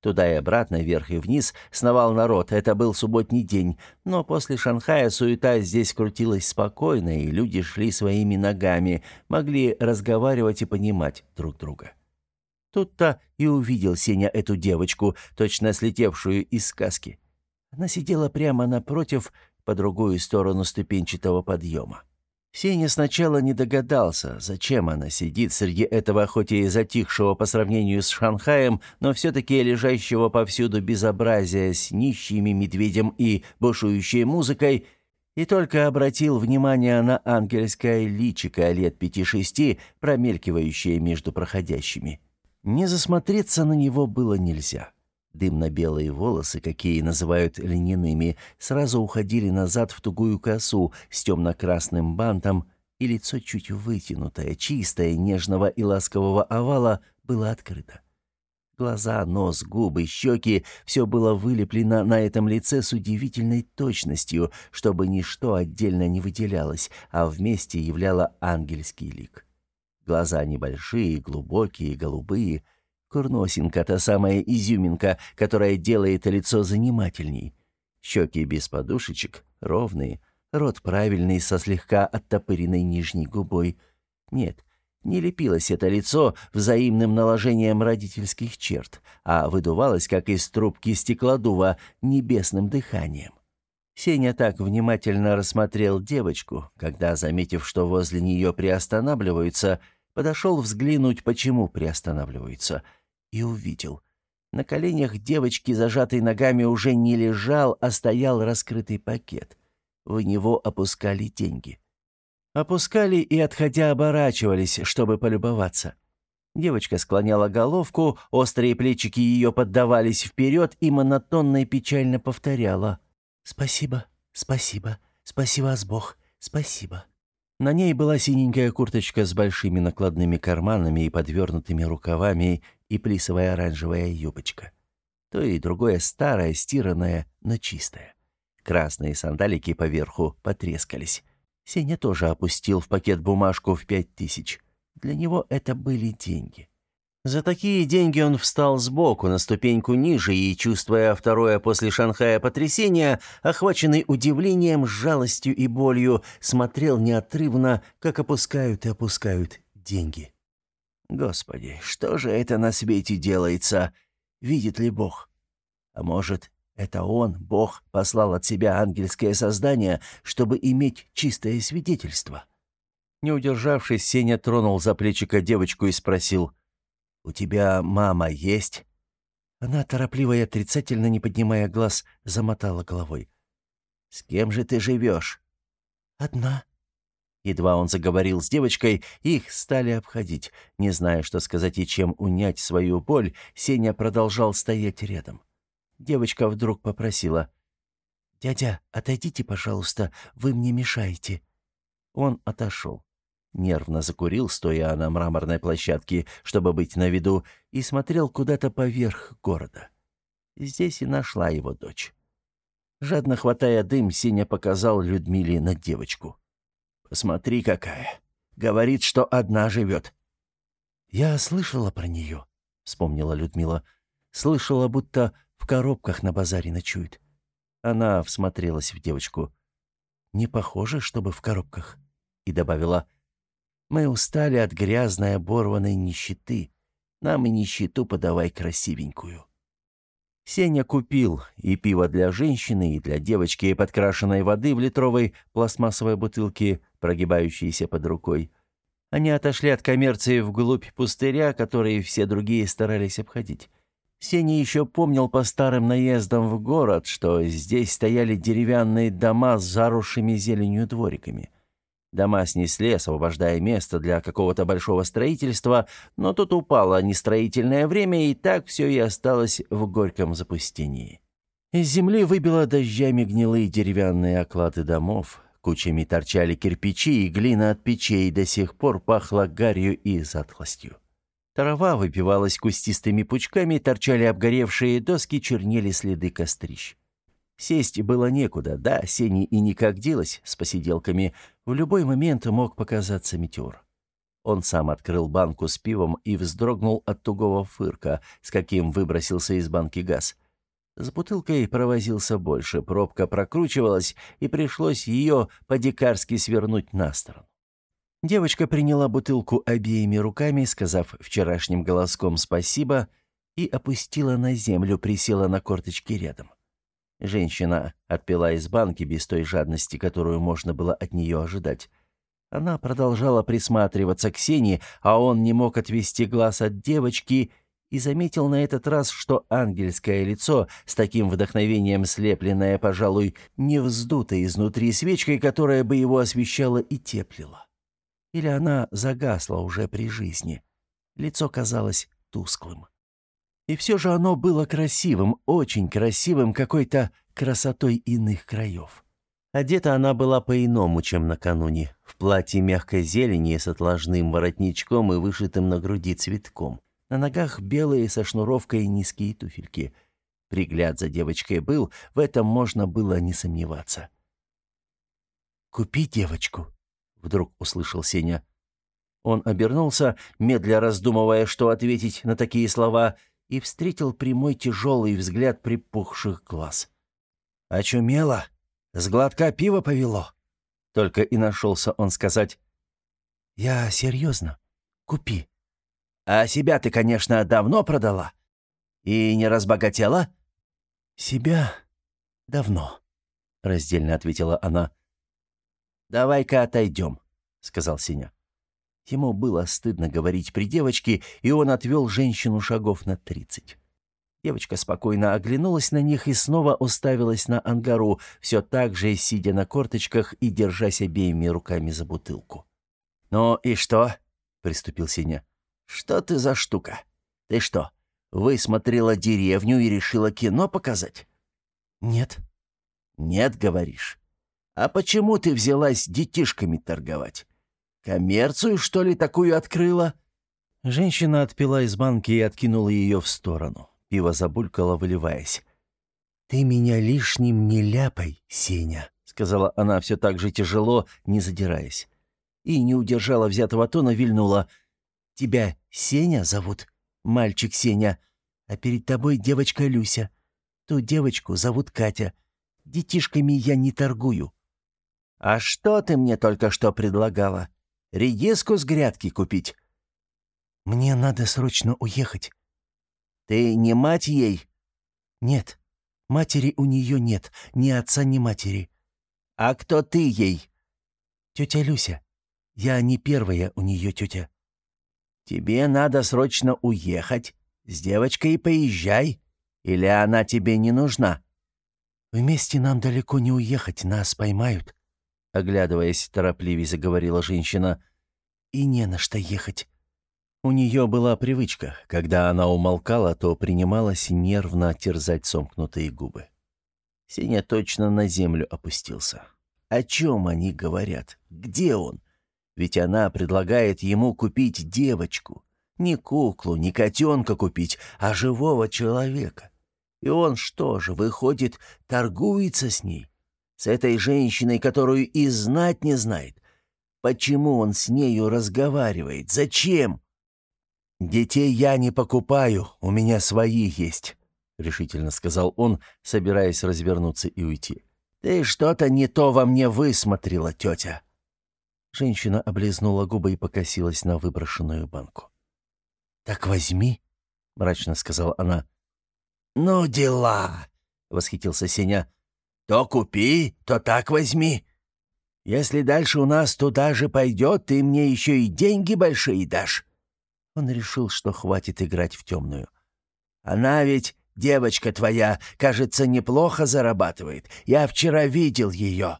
Туда и обратно, вверх и вниз, сновал народ. Это был субботний день, но после Шанхая суета здесь крутилась спокойно, и люди шли своими ногами, могли разговаривать и понимать друг друга. Тут-то и увидел Сеня эту девочку, точно слетевшую из сказки. Она сидела прямо напротив, по другую сторону ступенчатого подъема. Сеня сначала не догадался, зачем она сидит среди этого хоть и затихшего по сравнению с Шанхаем, но все-таки лежащего повсюду безобразия с нищими медведем и бушующей музыкой, и только обратил внимание на ангельское личико лет пяти-шести, промелькивающее между проходящими. Не засмотреться на него было нельзя. Дымно-белые волосы, какие называют льняными, сразу уходили назад в тугую косу с темно-красным бантом, и лицо чуть вытянутое, чистое, нежного и ласкового овала было открыто. Глаза, нос, губы, щеки — все было вылеплено на этом лице с удивительной точностью, чтобы ничто отдельно не выделялось, а вместе являло ангельский лик. Глаза небольшие, глубокие, голубые — Курносинка — та самая изюминка, которая делает лицо занимательней. Щеки без подушечек, ровные, рот правильный, со слегка оттопыренной нижней губой. Нет, не лепилось это лицо взаимным наложением родительских черт, а выдувалось, как из трубки стеклодува, небесным дыханием. Сеня так внимательно рассмотрел девочку, когда, заметив, что возле нее приостанавливаются, подошел взглянуть, почему приостанавливаются — и увидел. На коленях девочки, зажатой ногами, уже не лежал, а стоял раскрытый пакет. В него опускали деньги. Опускали и, отходя, оборачивались, чтобы полюбоваться. Девочка склоняла головку, острые плечики ее поддавались вперед и монотонно и печально повторяла «Спасибо, спасибо, спасибо Бог, спасибо». На ней была синенькая курточка с большими накладными карманами и подвернутыми рукавами и плисовая оранжевая юбочка. То и другое старое, стиранное, но чистое. Красные сандалики поверху потрескались. Сеня тоже опустил в пакет бумажку в пять тысяч. Для него это были деньги. За такие деньги он встал сбоку, на ступеньку ниже, и, чувствуя второе после Шанхая потрясение, охваченный удивлением, жалостью и болью, смотрел неотрывно, как опускают и опускают деньги. Господи, что же это на свете делается? Видит ли Бог? А может, это Он, Бог, послал от себя ангельское создание, чтобы иметь чистое свидетельство? Не удержавшись, Сеня тронул за плечико девочку и спросил, «У тебя мама есть?» Она, торопливо и отрицательно, не поднимая глаз, замотала головой. «С кем же ты живешь?» «Одна», Едва он заговорил с девочкой, их стали обходить. Не зная, что сказать и чем унять свою боль, Сеня продолжал стоять рядом. Девочка вдруг попросила. «Дядя, отойдите, пожалуйста, вы мне мешаете». Он отошел. Нервно закурил, стоя на мраморной площадке, чтобы быть на виду, и смотрел куда-то поверх города. Здесь и нашла его дочь. Жадно хватая дым, Сеня показал Людмиле на девочку. Посмотри, какая. Говорит, что одна живет». «Я слышала про нее», — вспомнила Людмила. «Слышала, будто в коробках на базаре ночует». Она всмотрелась в девочку. «Не похоже, чтобы в коробках». И добавила, «Мы устали от грязной оборванной нищеты. Нам и нищету подавай красивенькую». Сеня купил и пиво для женщины, и для девочки, и подкрашенной воды в литровой пластмассовой бутылке, прогибающейся под рукой. Они отошли от коммерции вглубь пустыря, которые все другие старались обходить. Сеня еще помнил по старым наездам в город, что здесь стояли деревянные дома с заросшими зеленью двориками. Дома снесли, освобождая место для какого-то большого строительства, но тут упало нестроительное время, и так все и осталось в горьком запустении. Из земли выбило дождями гнилые деревянные оклады домов, кучами торчали кирпичи, и глина от печей до сих пор пахла гарью и затхлостью. Трава выпивалась кустистыми пучками, торчали обгоревшие доски, чернели следы кострищ. Сесть было некуда, да, Сени и никак делась с посиделками. В любой момент мог показаться метеор. Он сам открыл банку с пивом и вздрогнул от тугого фырка, с каким выбросился из банки газ. С бутылкой провозился больше, пробка прокручивалась, и пришлось ее по-дикарски свернуть на сторону. Девочка приняла бутылку обеими руками, сказав вчерашним голоском «спасибо», и опустила на землю, присела на корточки рядом. Женщина отпила из банки без той жадности, которую можно было от нее ожидать. Она продолжала присматриваться к Сене, а он не мог отвести глаз от девочки и заметил на этот раз, что ангельское лицо, с таким вдохновением слепленное, пожалуй, не вздуто изнутри свечкой, которая бы его освещала и теплила. Или она загасла уже при жизни. Лицо казалось тусклым. И все же оно было красивым, очень красивым, какой-то красотой иных краев. Одета она была по-иному, чем накануне, в платье мягкой зелени с отложным воротничком и вышитым на груди цветком. На ногах белые со шнуровкой низкие туфельки. Пригляд за девочкой был, в этом можно было не сомневаться. «Купи девочку», — вдруг услышал Сеня. Он обернулся, медля раздумывая, что ответить на такие слова, и встретил прямой тяжелый взгляд припухших глаз. «Очумело?» С глотка пива повело. Только и нашелся он сказать. «Я серьезно. Купи». «А себя ты, конечно, давно продала? И не разбогатела?» «Себя давно», — раздельно ответила она. «Давай-ка отойдем», — сказал Синя. Ему было стыдно говорить при девочке, и он отвел женщину шагов на тридцать. Девочка спокойно оглянулась на них и снова уставилась на ангару, все так же сидя на корточках и держась обеими руками за бутылку. «Ну и что?» — приступил Сеня. «Что ты за штука? Ты что, высмотрела деревню и решила кино показать?» «Нет». «Нет, говоришь. А почему ты взялась детишками торговать? Коммерцию, что ли, такую открыла?» Женщина отпила из банки и откинула ее в сторону. Пиво забулькало, выливаясь. «Ты меня лишним не ляпай, Сеня», — сказала она все так же тяжело, не задираясь. И не удержала взятого тона, вильнула. «Тебя Сеня зовут? Мальчик Сеня. А перед тобой девочка Люся. Ту девочку зовут Катя. Детишками я не торгую». «А что ты мне только что предлагала? Редиску с грядки купить?» «Мне надо срочно уехать. Ты не мать ей? Нет. Матери у нее нет, ни отца, ни матери. А кто ты ей? Тетя Люся. Я не первая у нее тетя. Тебе надо срочно уехать. С девочкой поезжай. Или она тебе не нужна? Вместе нам далеко не уехать, нас поймают. Оглядываясь, торопливее заговорила женщина. И не на что ехать. У нее была привычка, когда она умолкала, то принималась нервно терзать сомкнутые губы. Сеня точно на землю опустился. О чем они говорят? Где он? Ведь она предлагает ему купить девочку. Не куклу, не котенка купить, а живого человека. И он что же, выходит, торгуется с ней? С этой женщиной, которую и знать не знает? Почему он с нею разговаривает? Зачем? «Детей я не покупаю, у меня свои есть», — решительно сказал он, собираясь развернуться и уйти. «Ты что-то не то во мне высмотрела, тетя». Женщина облизнула губы и покосилась на выброшенную банку. «Так возьми», — мрачно сказала она. «Ну, дела», — восхитился Сеня. «То купи, то так возьми. Если дальше у нас туда же пойдет, ты мне еще и деньги большие дашь». Он решил, что хватит играть в темную. «Она ведь, девочка твоя, кажется, неплохо зарабатывает. Я вчера видел ее».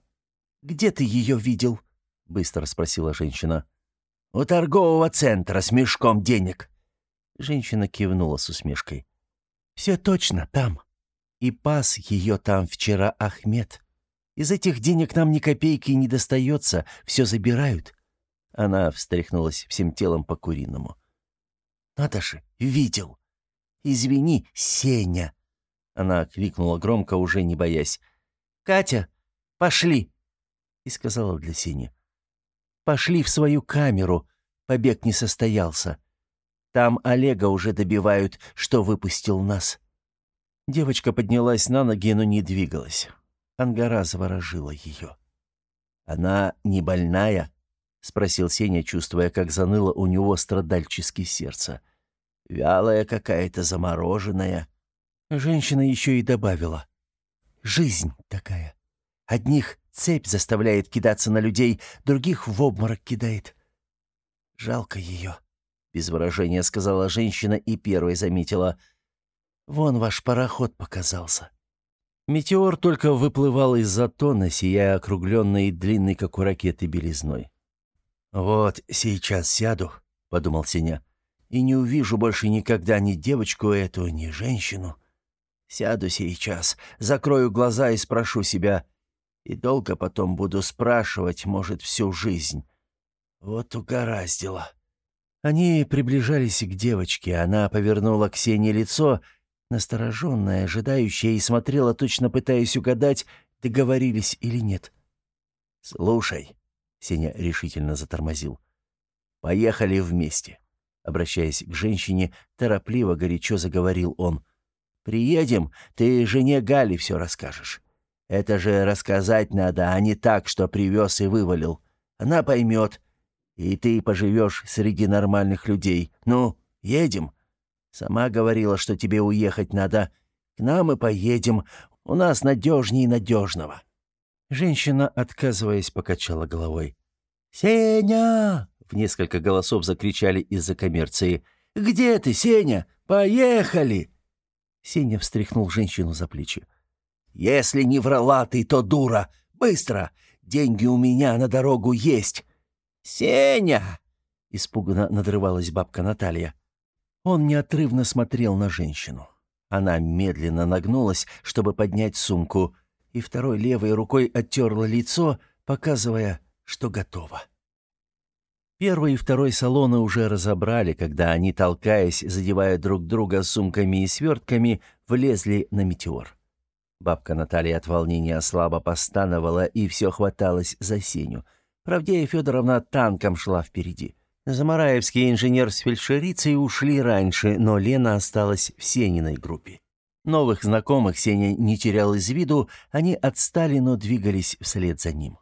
«Где ты ее видел?» — быстро спросила женщина. «У торгового центра с мешком денег». Женщина кивнула с усмешкой. «Все точно, там. И пас ее там вчера Ахмед. Из этих денег нам ни копейки не достается, все забирают». Она встряхнулась всем телом по-куриному. Надо же, видел. Извини, Сеня. Она кликнула громко, уже не боясь. Катя, пошли. И сказала для Сени. Пошли в свою камеру. Побег не состоялся. Там Олега уже добивают, что выпустил нас. Девочка поднялась на ноги, но не двигалась. Ангара заворожила ее. «Она не больная?» — спросил Сеня, чувствуя, как заныло у него страдальчески сердце. «Вялая какая-то, замороженная». Женщина еще и добавила. «Жизнь такая. Одних цепь заставляет кидаться на людей, других в обморок кидает. Жалко ее», — без выражения сказала женщина и первой заметила. «Вон ваш пароход показался». Метеор только выплывал из затона, сияя округленной и длинной, как у ракеты, белизной. «Вот сейчас сяду», — подумал Сеня, — «и не увижу больше никогда ни девочку эту, ни женщину. Сяду сейчас, закрою глаза и спрошу себя, и долго потом буду спрашивать, может, всю жизнь. Вот угораздило». Они приближались к девочке, она повернула к Сене лицо, настороженная, ожидающая, и смотрела, точно пытаясь угадать, договорились или нет. «Слушай», Сеня решительно затормозил. «Поехали вместе». Обращаясь к женщине, торопливо, горячо заговорил он. «Приедем, ты жене Гали все расскажешь. Это же рассказать надо, а не так, что привез и вывалил. Она поймет, и ты поживешь среди нормальных людей. Ну, едем?» «Сама говорила, что тебе уехать надо. К нам и поедем. У нас надежнее надежного». Женщина, отказываясь, покачала головой. «Сеня!» — в несколько голосов закричали из-за коммерции. «Где ты, Сеня? Поехали!» Сеня встряхнул женщину за плечи. «Если не врала ты, то дура! Быстро! Деньги у меня на дорогу есть!» «Сеня!» — испуганно надрывалась бабка Наталья. Он неотрывно смотрел на женщину. Она медленно нагнулась, чтобы поднять сумку, и второй левой рукой оттерла лицо, показывая, что готово. Первый и второй салоны уже разобрали, когда они, толкаясь, задевая друг друга сумками и свертками, влезли на метеор. Бабка Наталья от волнения слабо постановала и все хваталось за Сеню. Правдея Федоровна танком шла впереди. Замараевский инженер с фельдшерицей ушли раньше, но Лена осталась в Сениной группе. Новых знакомых Сеня не терял из виду, они отстали, но двигались вслед за ним.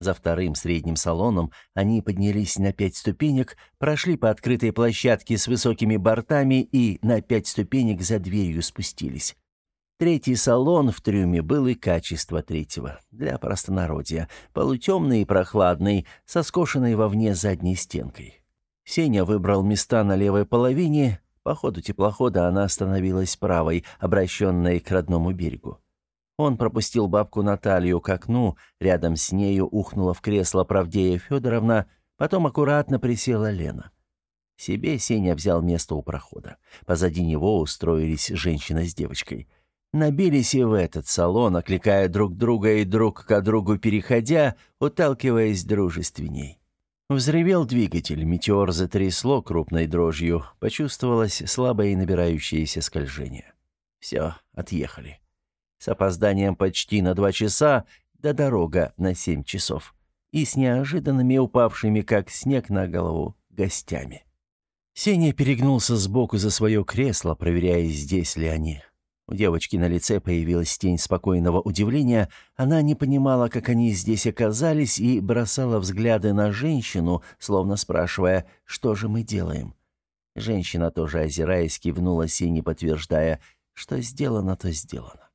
За вторым средним салоном они поднялись на пять ступенек, прошли по открытой площадке с высокими бортами и на пять ступенек за дверью спустились. Третий салон в трюме был и качество третьего, для простонародья, полутемный и прохладный, со скошенной вовне задней стенкой. Сеня выбрал места на левой половине, по ходу теплохода она становилась правой, обращенной к родному берегу. Он пропустил бабку Наталью к окну, рядом с нею ухнула в кресло Правдея Федоровна, потом аккуратно присела Лена. Себе Сеня взял место у прохода. Позади него устроились женщина с девочкой. Набились и в этот салон, окликая друг друга и друг к другу переходя, уталкиваясь дружественней. Взревел двигатель, метеор затрясло крупной дрожью, почувствовалось слабое и набирающееся скольжение. Все, отъехали. С опозданием почти на два часа, до дорога на семь часов. И с неожиданными упавшими, как снег на голову, гостями. Сеня перегнулся сбоку за свое кресло, проверяя, здесь ли они. У девочки на лице появилась тень спокойного удивления. Она не понимала, как они здесь оказались, и бросала взгляды на женщину, словно спрашивая, что же мы делаем. Женщина, тоже озираясь, кивнула Сине, подтверждая, что сделано, то сделано.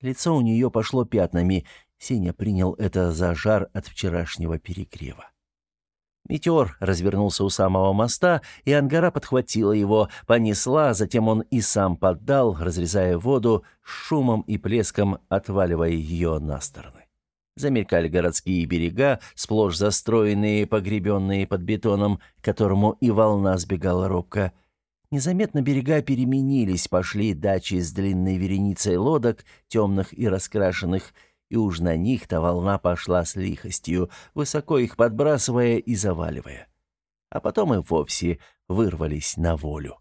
Лицо у нее пошло пятнами. Сеня принял это за жар от вчерашнего перегрева. Метеор развернулся у самого моста, и Ангара подхватила его, понесла, затем он и сам поддал, разрезая воду, шумом и плеском отваливая ее на стороны. Замелькали городские берега, сплошь застроенные, погребенные под бетоном, которому и волна сбегала робко. Незаметно берега переменились, пошли дачи с длинной вереницей лодок, темных и раскрашенных, и уж на них-то волна пошла с лихостью, высоко их подбрасывая и заваливая. А потом и вовсе вырвались на волю.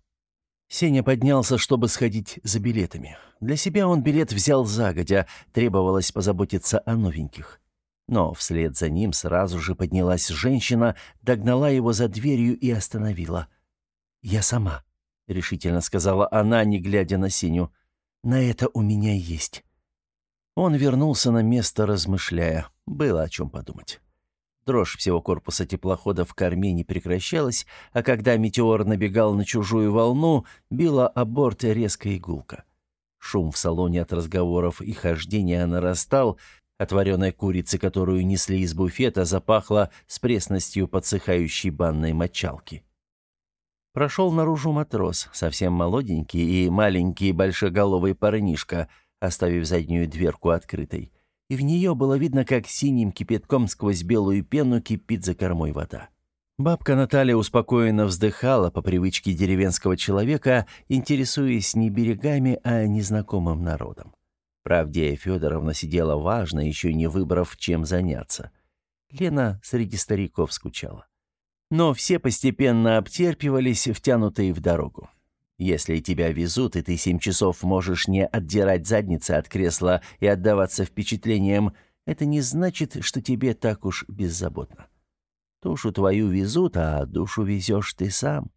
Сеня поднялся, чтобы сходить за билетами. Для себя он билет взял загодя, требовалось позаботиться о новеньких. Но вслед за ним сразу же поднялась женщина, догнала его за дверью и остановила. «Я сама», — решительно сказала она, не глядя на Сеню. «На это у меня есть». Он вернулся на место, размышляя. Было о чем подумать. Дрожь всего корпуса теплохода в корме не прекращалась, а когда метеор набегал на чужую волну, била о борт резкая игулка. Шум в салоне от разговоров и хождения нарастал, от вареной курицы, которую несли из буфета, запахло с пресностью подсыхающей банной мочалки. Прошел наружу матрос, совсем молоденький и маленький большеголовый парнишка, оставив заднюю дверку открытой и в нее было видно, как синим кипятком сквозь белую пену кипит за кормой вода. Бабка Наталья успокоенно вздыхала по привычке деревенского человека, интересуясь не берегами, а незнакомым народом. Правдея Федоровна сидела важно, еще не выбрав, чем заняться. Лена среди стариков скучала. Но все постепенно обтерпивались, втянутые в дорогу. Если тебя везут, и ты семь часов можешь не отдирать задницы от кресла и отдаваться впечатлениям, это не значит, что тебе так уж беззаботно. Душу твою везут, а душу везешь ты сам.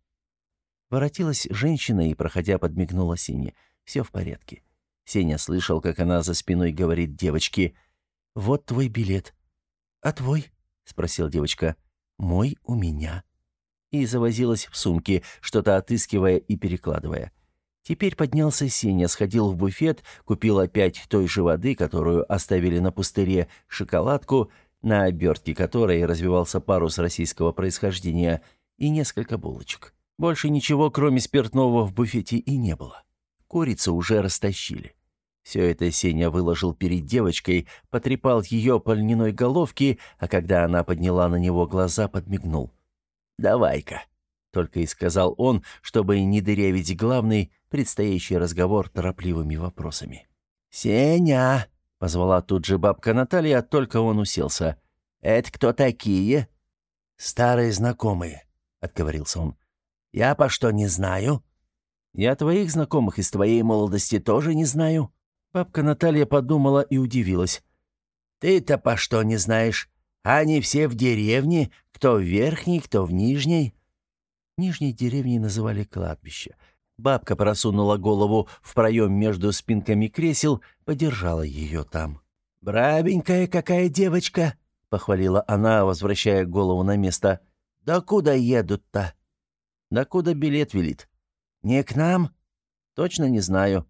Воротилась женщина и, проходя, подмигнула Сене. Все в порядке. Сеня слышал, как она за спиной говорит девочке, «Вот твой билет». «А твой?» — спросил девочка. «Мой у меня» и завозилась в сумке, что-то отыскивая и перекладывая. Теперь поднялся Сеня, сходил в буфет, купил опять той же воды, которую оставили на пустыре, шоколадку, на обертке которой развивался парус российского происхождения, и несколько булочек. Больше ничего, кроме спиртного, в буфете и не было. Курицу уже растащили. Все это Сеня выложил перед девочкой, потрепал ее по льняной головке, а когда она подняла на него глаза, подмигнул. «Давай-ка», — только и сказал он, чтобы не дырявить главный предстоящий разговор торопливыми вопросами. «Сеня!» — позвала тут же бабка Наталья, только он уселся. «Это кто такие?» «Старые знакомые», — отговорился он. «Я по что не знаю?» «Я твоих знакомых из твоей молодости тоже не знаю». Бабка Наталья подумала и удивилась. «Ты-то по что не знаешь? Они все в деревне, кто в верхней, кто в нижней. Нижней деревней называли кладбище. Бабка просунула голову в проем между спинками кресел, подержала ее там. «Брабенькая какая девочка!» — похвалила она, возвращая голову на место. «Да куда едут-то?» «Да куда билет велит?» «Не к нам?» «Точно не знаю».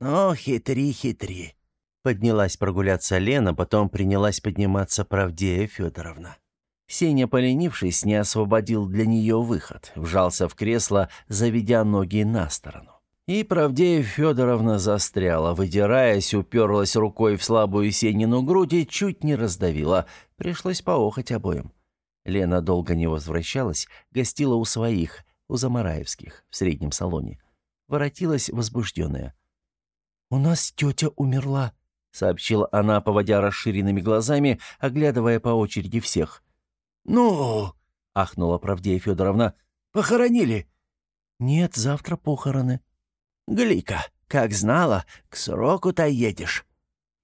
«Ну, хитри-хитри». Поднялась прогуляться Лена, потом принялась подниматься Правдея Федоровна. Сеня, поленившись, не освободил для нее выход, вжался в кресло, заведя ноги на сторону. И Правдея Федоровна застряла, выдираясь, уперлась рукой в слабую Сенину грудь и чуть не раздавила. Пришлось поохать обоим. Лена долго не возвращалась, гостила у своих, у Замараевских, в среднем салоне. Воротилась возбужденная. «У нас тетя умерла», — сообщила она, поводя расширенными глазами, оглядывая по очереди всех. «Ну!» — ахнула Правдея Федоровна. «Похоронили?» «Нет, завтра похороны». «Глика, как знала, к сроку-то едешь».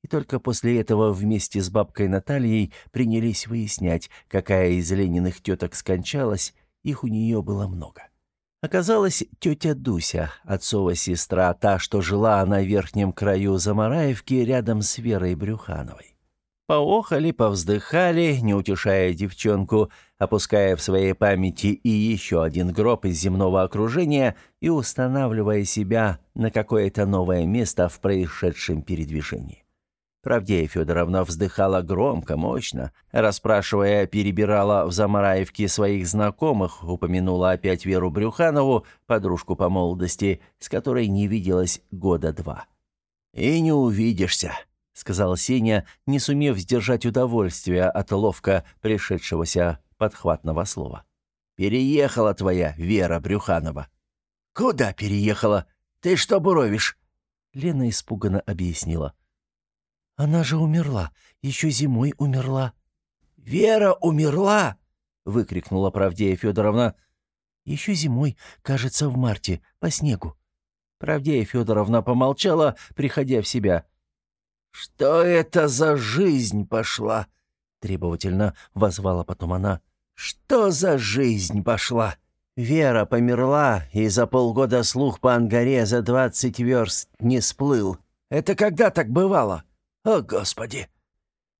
И только после этого вместе с бабкой Натальей принялись выяснять, какая из Лениных теток скончалась, их у нее было много. Оказалась тетя Дуся, отцова сестра, та, что жила на верхнем краю Замараевки рядом с Верой Брюхановой. Поохали, повздыхали, не утешая девчонку, опуская в своей памяти и еще один гроб из земного окружения и устанавливая себя на какое-то новое место в происшедшем передвижении. Правдея Федоровна вздыхала громко, мощно, расспрашивая, перебирала в Замараевке своих знакомых, упомянула опять Веру Брюханову, подружку по молодости, с которой не виделась года два. «И не увидишься», — сказал Сеня, не сумев сдержать удовольствия от ловко пришедшегося подхватного слова. «Переехала твоя Вера Брюханова». «Куда переехала? Ты что буровишь?» Лена испуганно объяснила. «Она же умерла. Еще зимой умерла». «Вера умерла!» — выкрикнула Правдея Федоровна. «Еще зимой, кажется, в марте, по снегу». Правдея Федоровна помолчала, приходя в себя. «Что это за жизнь пошла?» — требовательно возвала потом она. «Что за жизнь пошла?» Вера померла, и за полгода слух по Ангаре за двадцать верст не сплыл. Это когда так бывало? О, Господи!»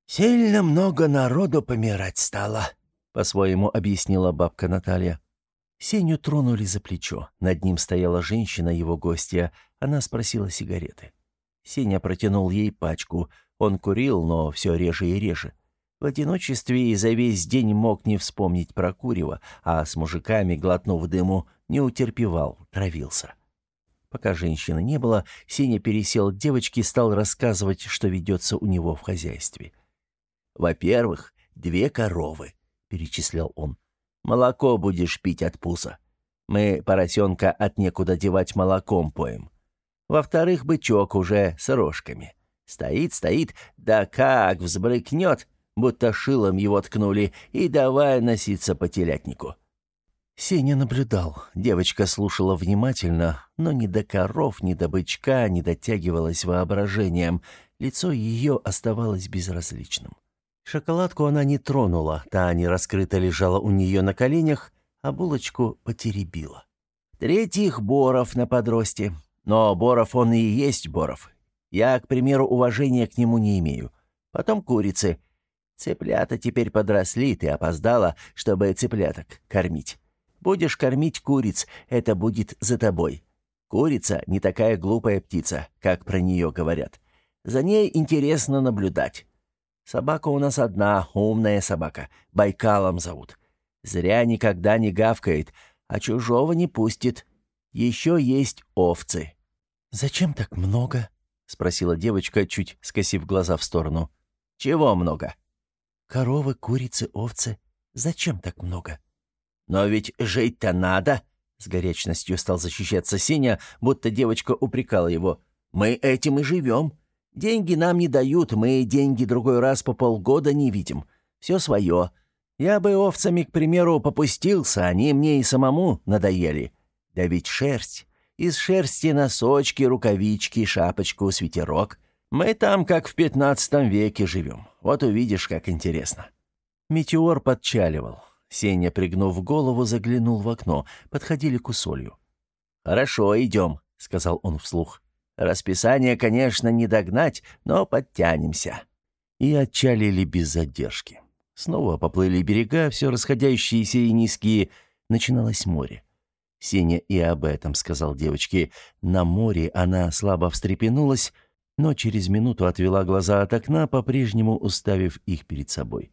«Сильно много народу помирать стало», — по-своему объяснила бабка Наталья. Сеню тронули за плечо. Над ним стояла женщина, его гостья. Она спросила сигареты. Сеня протянул ей пачку. Он курил, но все реже и реже. В одиночестве и за весь день мог не вспомнить про курева, а с мужиками, глотнув дыму, не утерпевал, травился. Пока женщины не было, Сеня пересел к девочке и стал рассказывать, что ведется у него в хозяйстве. «Во-первых, две коровы», — перечислял он. «Молоко будешь пить от пуза. Мы поросенка от некуда девать молоком поем. Во-вторых, бычок уже с рожками. Стоит, стоит, да как взбрыкнет, будто шилом его ткнули, и давай носиться по телятнику». Сеня наблюдал. Девочка слушала внимательно, но ни до коров, ни до бычка не дотягивалась воображением. Лицо ее оставалось безразличным. Шоколадку она не тронула, та не раскрыто лежала у нее на коленях, а булочку потеребила. Третьих Боров на подросте. Но Боров он и есть Боров. Я, к примеру, уважения к нему не имею. Потом курицы. Цыплята теперь подросли, ты опоздала, чтобы цыпляток кормить. Будешь кормить куриц, это будет за тобой. Курица не такая глупая птица, как про нее говорят. За ней интересно наблюдать. Собака у нас одна, умная собака. Байкалом зовут. Зря никогда не гавкает, а чужого не пустит. Еще есть овцы». «Зачем так много?» — спросила девочка, чуть скосив глаза в сторону. «Чего много?» «Коровы, курицы, овцы. Зачем так много?» «Но ведь жить-то надо!» — с горячностью стал защищаться Сеня, будто девочка упрекала его. «Мы этим и живем. Деньги нам не дают, мы деньги другой раз по полгода не видим. Все свое. Я бы овцами, к примеру, попустился, они мне и самому надоели. Да ведь шерсть. Из шерсти носочки, рукавички, шапочку, свитерок. Мы там, как в пятнадцатом веке, живем. Вот увидишь, как интересно». Метеор подчаливал. Сеня, пригнув голову, заглянул в окно. Подходили к усолью. «Хорошо, идем», — сказал он вслух. Расписание, конечно, не догнать, но подтянемся». И отчалили без задержки. Снова поплыли берега, все расходящиеся и низкие. Начиналось море. Сеня и об этом сказал девочке. На море она слабо встрепенулась, но через минуту отвела глаза от окна, по-прежнему уставив их перед собой.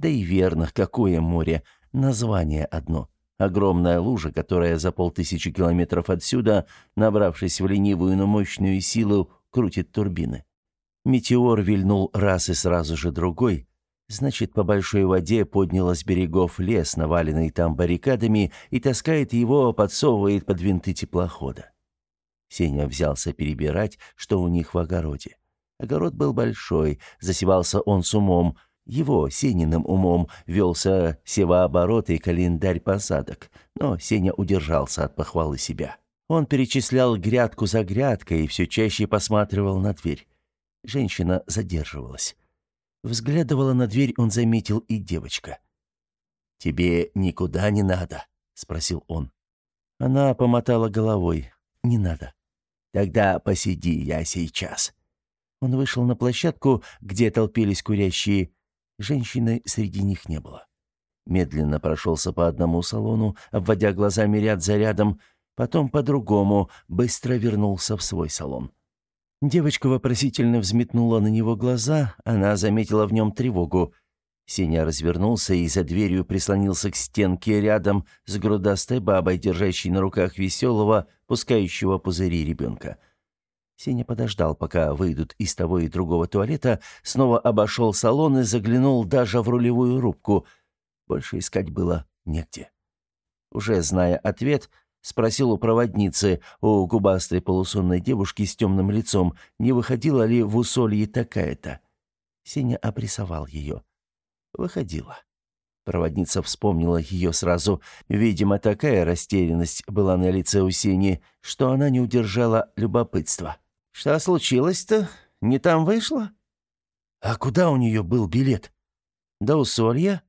Да и верно, какое море, название одно — Огромная лужа, которая за полтысячи километров отсюда, набравшись в ленивую, но мощную силу, крутит турбины. Метеор вильнул раз и сразу же другой. Значит, по большой воде подняла с берегов лес, наваленный там баррикадами, и таскает его, подсовывает под винты теплохода. Сеня взялся перебирать, что у них в огороде. Огород был большой, засевался он с умом — его, Сениным умом, велся севооборот и календарь посадок, но Сеня удержался от похвалы себя. Он перечислял грядку за грядкой и все чаще посматривал на дверь. Женщина задерживалась. Взглядывала на дверь, он заметил и девочка. «Тебе никуда не надо?» — спросил он. Она помотала головой. «Не надо». «Тогда посиди я сейчас». Он вышел на площадку, где толпились курящие, Женщины среди них не было. Медленно прошелся по одному салону, обводя глазами ряд за рядом, потом по другому, быстро вернулся в свой салон. Девочка вопросительно взметнула на него глаза, она заметила в нем тревогу. Сеня развернулся и за дверью прислонился к стенке рядом с грудастой бабой, держащей на руках веселого, пускающего пузыри ребенка. — Сеня подождал, пока выйдут из того и другого туалета, снова обошел салон и заглянул даже в рулевую рубку. Больше искать было негде. Уже зная ответ, спросил у проводницы, у губастой полусонной девушки с темным лицом, не выходила ли в усолье такая-то. Сеня обрисовал ее. Выходила. Проводница вспомнила ее сразу. Видимо, такая растерянность была на лице у Сени, что она не удержала любопытства. «Что случилось-то? Не там вышло?» «А куда у нее был билет?» «До усолья?»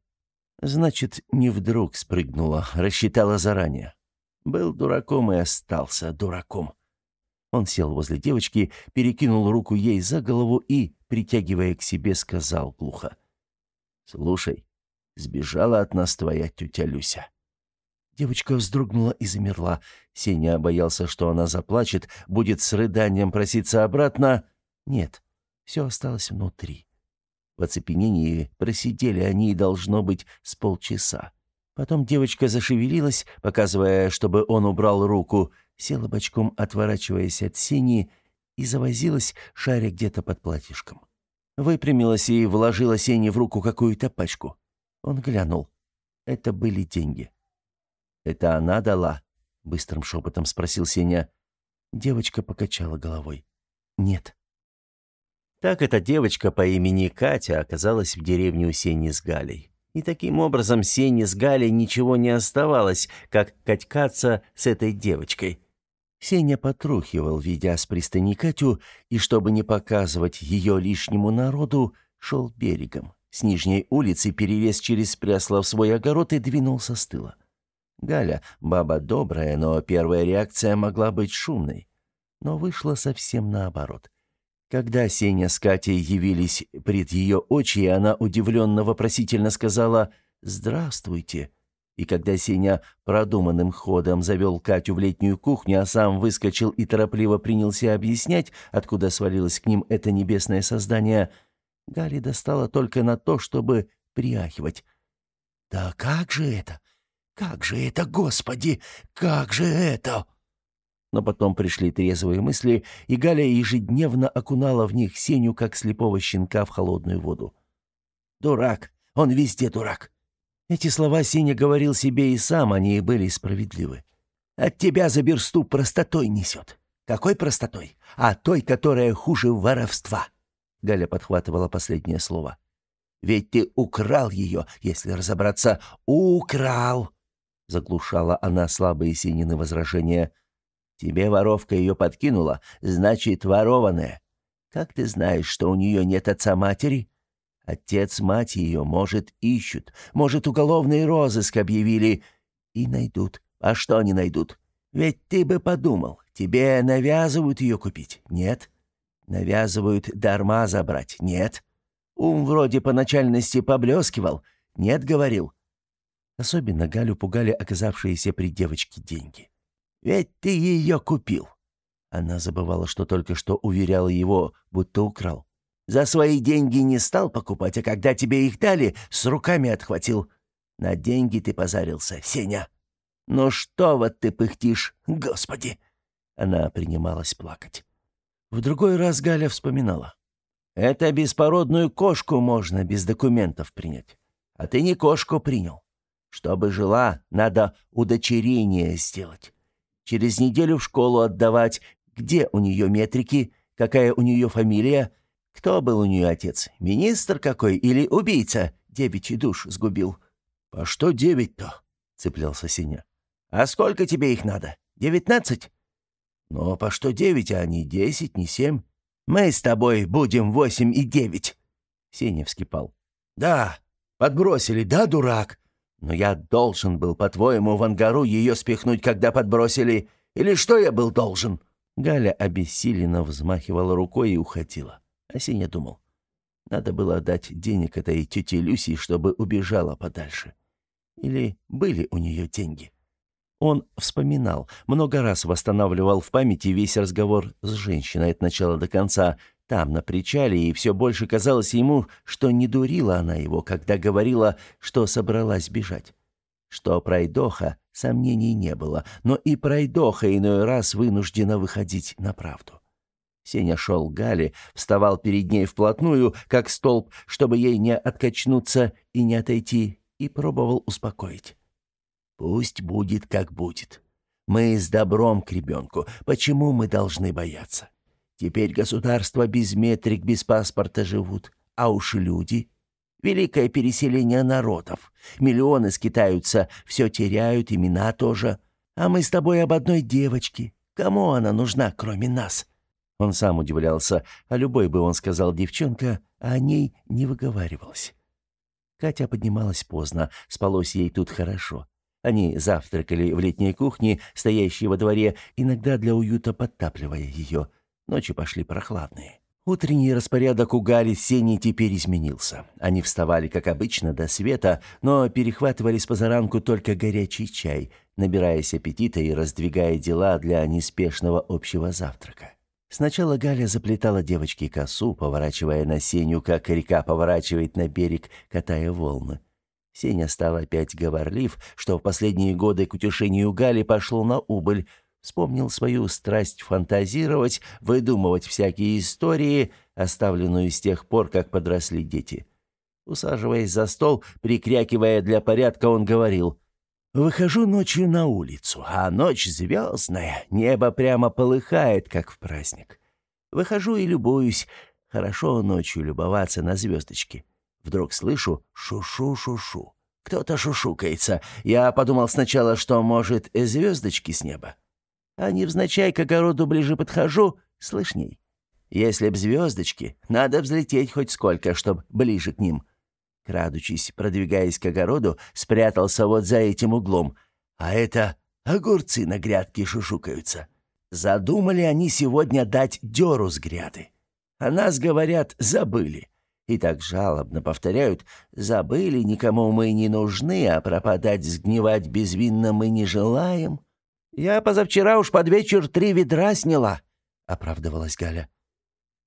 «Значит, не вдруг спрыгнула, рассчитала заранее. Был дураком и остался дураком». Он сел возле девочки, перекинул руку ей за голову и, притягивая к себе, сказал глухо. «Слушай, сбежала от нас твоя тетя Люся». Девочка вздрогнула и замерла. Сеня боялся, что она заплачет, будет с рыданием проситься обратно. Нет, все осталось внутри. В оцепенении просидели они, должно быть, с полчаса. Потом девочка зашевелилась, показывая, чтобы он убрал руку, села бочком, отворачиваясь от сени, и завозилась, шаря где-то под платьишком. Выпрямилась и вложила Сене в руку какую-то пачку. Он глянул. Это были деньги. «Это она дала?» — быстрым шепотом спросил Сеня. Девочка покачала головой. «Нет». Так эта девочка по имени Катя оказалась в деревне у Сени с Галей. И таким образом Сене с Галей ничего не оставалось, как катькаться с этой девочкой. Сеня потрухивал, видя с пристани Катю, и, чтобы не показывать ее лишнему народу, шел берегом. С нижней улицы перелез через прясло в свой огород и двинулся с тыла. Галя, баба добрая, но первая реакция могла быть шумной. Но вышло совсем наоборот. Когда Сеня с Катей явились пред ее очи, она удивленно-вопросительно сказала «Здравствуйте». И когда Сеня продуманным ходом завел Катю в летнюю кухню, а сам выскочил и торопливо принялся объяснять, откуда свалилось к ним это небесное создание, Галя достала только на то, чтобы приахивать. «Да как же это? Как же это, Господи? Как же это?» Но потом пришли трезвые мысли, и Галя ежедневно окунала в них Сеню, как слепого щенка, в холодную воду. «Дурак! Он везде дурак! Эти слова Сеня говорил себе и сам, они и были справедливы. «От тебя за берсту простотой несет». «Какой простотой? А той, которая хуже воровства». Галя подхватывала последнее слово. «Ведь ты украл ее, если разобраться. Украл!» Заглушала она слабые Сенины возражения. «Тебе воровка ее подкинула, значит, ворованная. Как ты знаешь, что у нее нет отца-матери?» Отец, мать ее, может, ищут, может, уголовный розыск объявили. И найдут. А что они найдут? Ведь ты бы подумал, тебе навязывают ее купить? Нет. Навязывают дарма забрать? Нет. Ум вроде по начальности поблескивал? Нет, говорил. Особенно Галю пугали оказавшиеся при девочке деньги. Ведь ты ее купил. Она забывала, что только что уверяла его, будто украл. За свои деньги не стал покупать, а когда тебе их дали, с руками отхватил. На деньги ты позарился, Сеня. Ну что вот ты пыхтишь, господи!» Она принималась плакать. В другой раз Галя вспоминала. «Это беспородную кошку можно без документов принять. А ты не кошку принял. Чтобы жила, надо удочерение сделать. Через неделю в школу отдавать, где у нее метрики, какая у нее фамилия, кто был у нее отец? Министр какой или убийца? Девичий душ сгубил. «По что девять-то?» — цеплялся Синя. «А сколько тебе их надо? Девятнадцать?» «Но по что девять, а не десять, не семь?» «Мы с тобой будем восемь и девять!» Сеня вскипал. «Да, подбросили, да, дурак? Но я должен был, по-твоему, в ангару ее спихнуть, когда подбросили. Или что я был должен?» Галя обессиленно взмахивала рукой и уходила. А Сеня думал, надо было дать денег этой тете Люси, чтобы убежала подальше. Или были у нее деньги? Он вспоминал, много раз восстанавливал в памяти весь разговор с женщиной от начала до конца, там, на причале, и все больше казалось ему, что не дурила она его, когда говорила, что собралась бежать. Что пройдоха, сомнений не было, но и пройдоха иной раз вынуждена выходить на правду. Сеня шел Гали, вставал перед ней вплотную, как столб, чтобы ей не откачнуться и не отойти, и пробовал успокоить. «Пусть будет, как будет. Мы с добром к ребенку. Почему мы должны бояться? Теперь государства без метрик, без паспорта живут, а уж люди...» Великое переселение народов. Миллионы скитаются, все теряют, имена тоже. А мы с тобой об одной девочке. Кому она нужна, кроме нас?» Он сам удивлялся, а любой бы он сказал девчонка, а о ней не выговаривалось. Катя поднималась поздно, спалось ей тут хорошо. Они завтракали в летней кухне, стоящей во дворе, иногда для уюта подтапливая ее. Ночи пошли прохладные. Утренний распорядок у Гали с Сеней теперь изменился. Они вставали, как обычно, до света, но перехватывали с позаранку только горячий чай, набираясь аппетита и раздвигая дела для неспешного общего завтрака. Сначала Галя заплетала девочке косу, поворачивая на Сеню, как река поворачивает на берег, катая волны. Сеня стал опять говорлив, что в последние годы к утешению Гали пошло на убыль, Вспомнил свою страсть фантазировать, выдумывать всякие истории, оставленную с тех пор, как подросли дети. Усаживаясь за стол, прикрякивая для порядка, он говорил, «Выхожу ночью на улицу, а ночь звездная, небо прямо полыхает, как в праздник. Выхожу и любуюсь. Хорошо ночью любоваться на звездочки. Вдруг слышу «шу-шу-шу-шу». Кто-то шушукается. Я подумал сначала, что, может, звездочки с неба а невзначай к огороду ближе подхожу, слышней. Если б звездочки, надо взлететь хоть сколько, чтоб ближе к ним. Крадучись, продвигаясь к огороду, спрятался вот за этим углом. А это огурцы на грядке шушукаются. Задумали они сегодня дать дёру с гряды. А нас, говорят, забыли. И так жалобно повторяют, забыли, никому мы не нужны, а пропадать, сгнивать безвинно мы не желаем. «Я позавчера уж под вечер три ведра сняла», — оправдывалась Галя.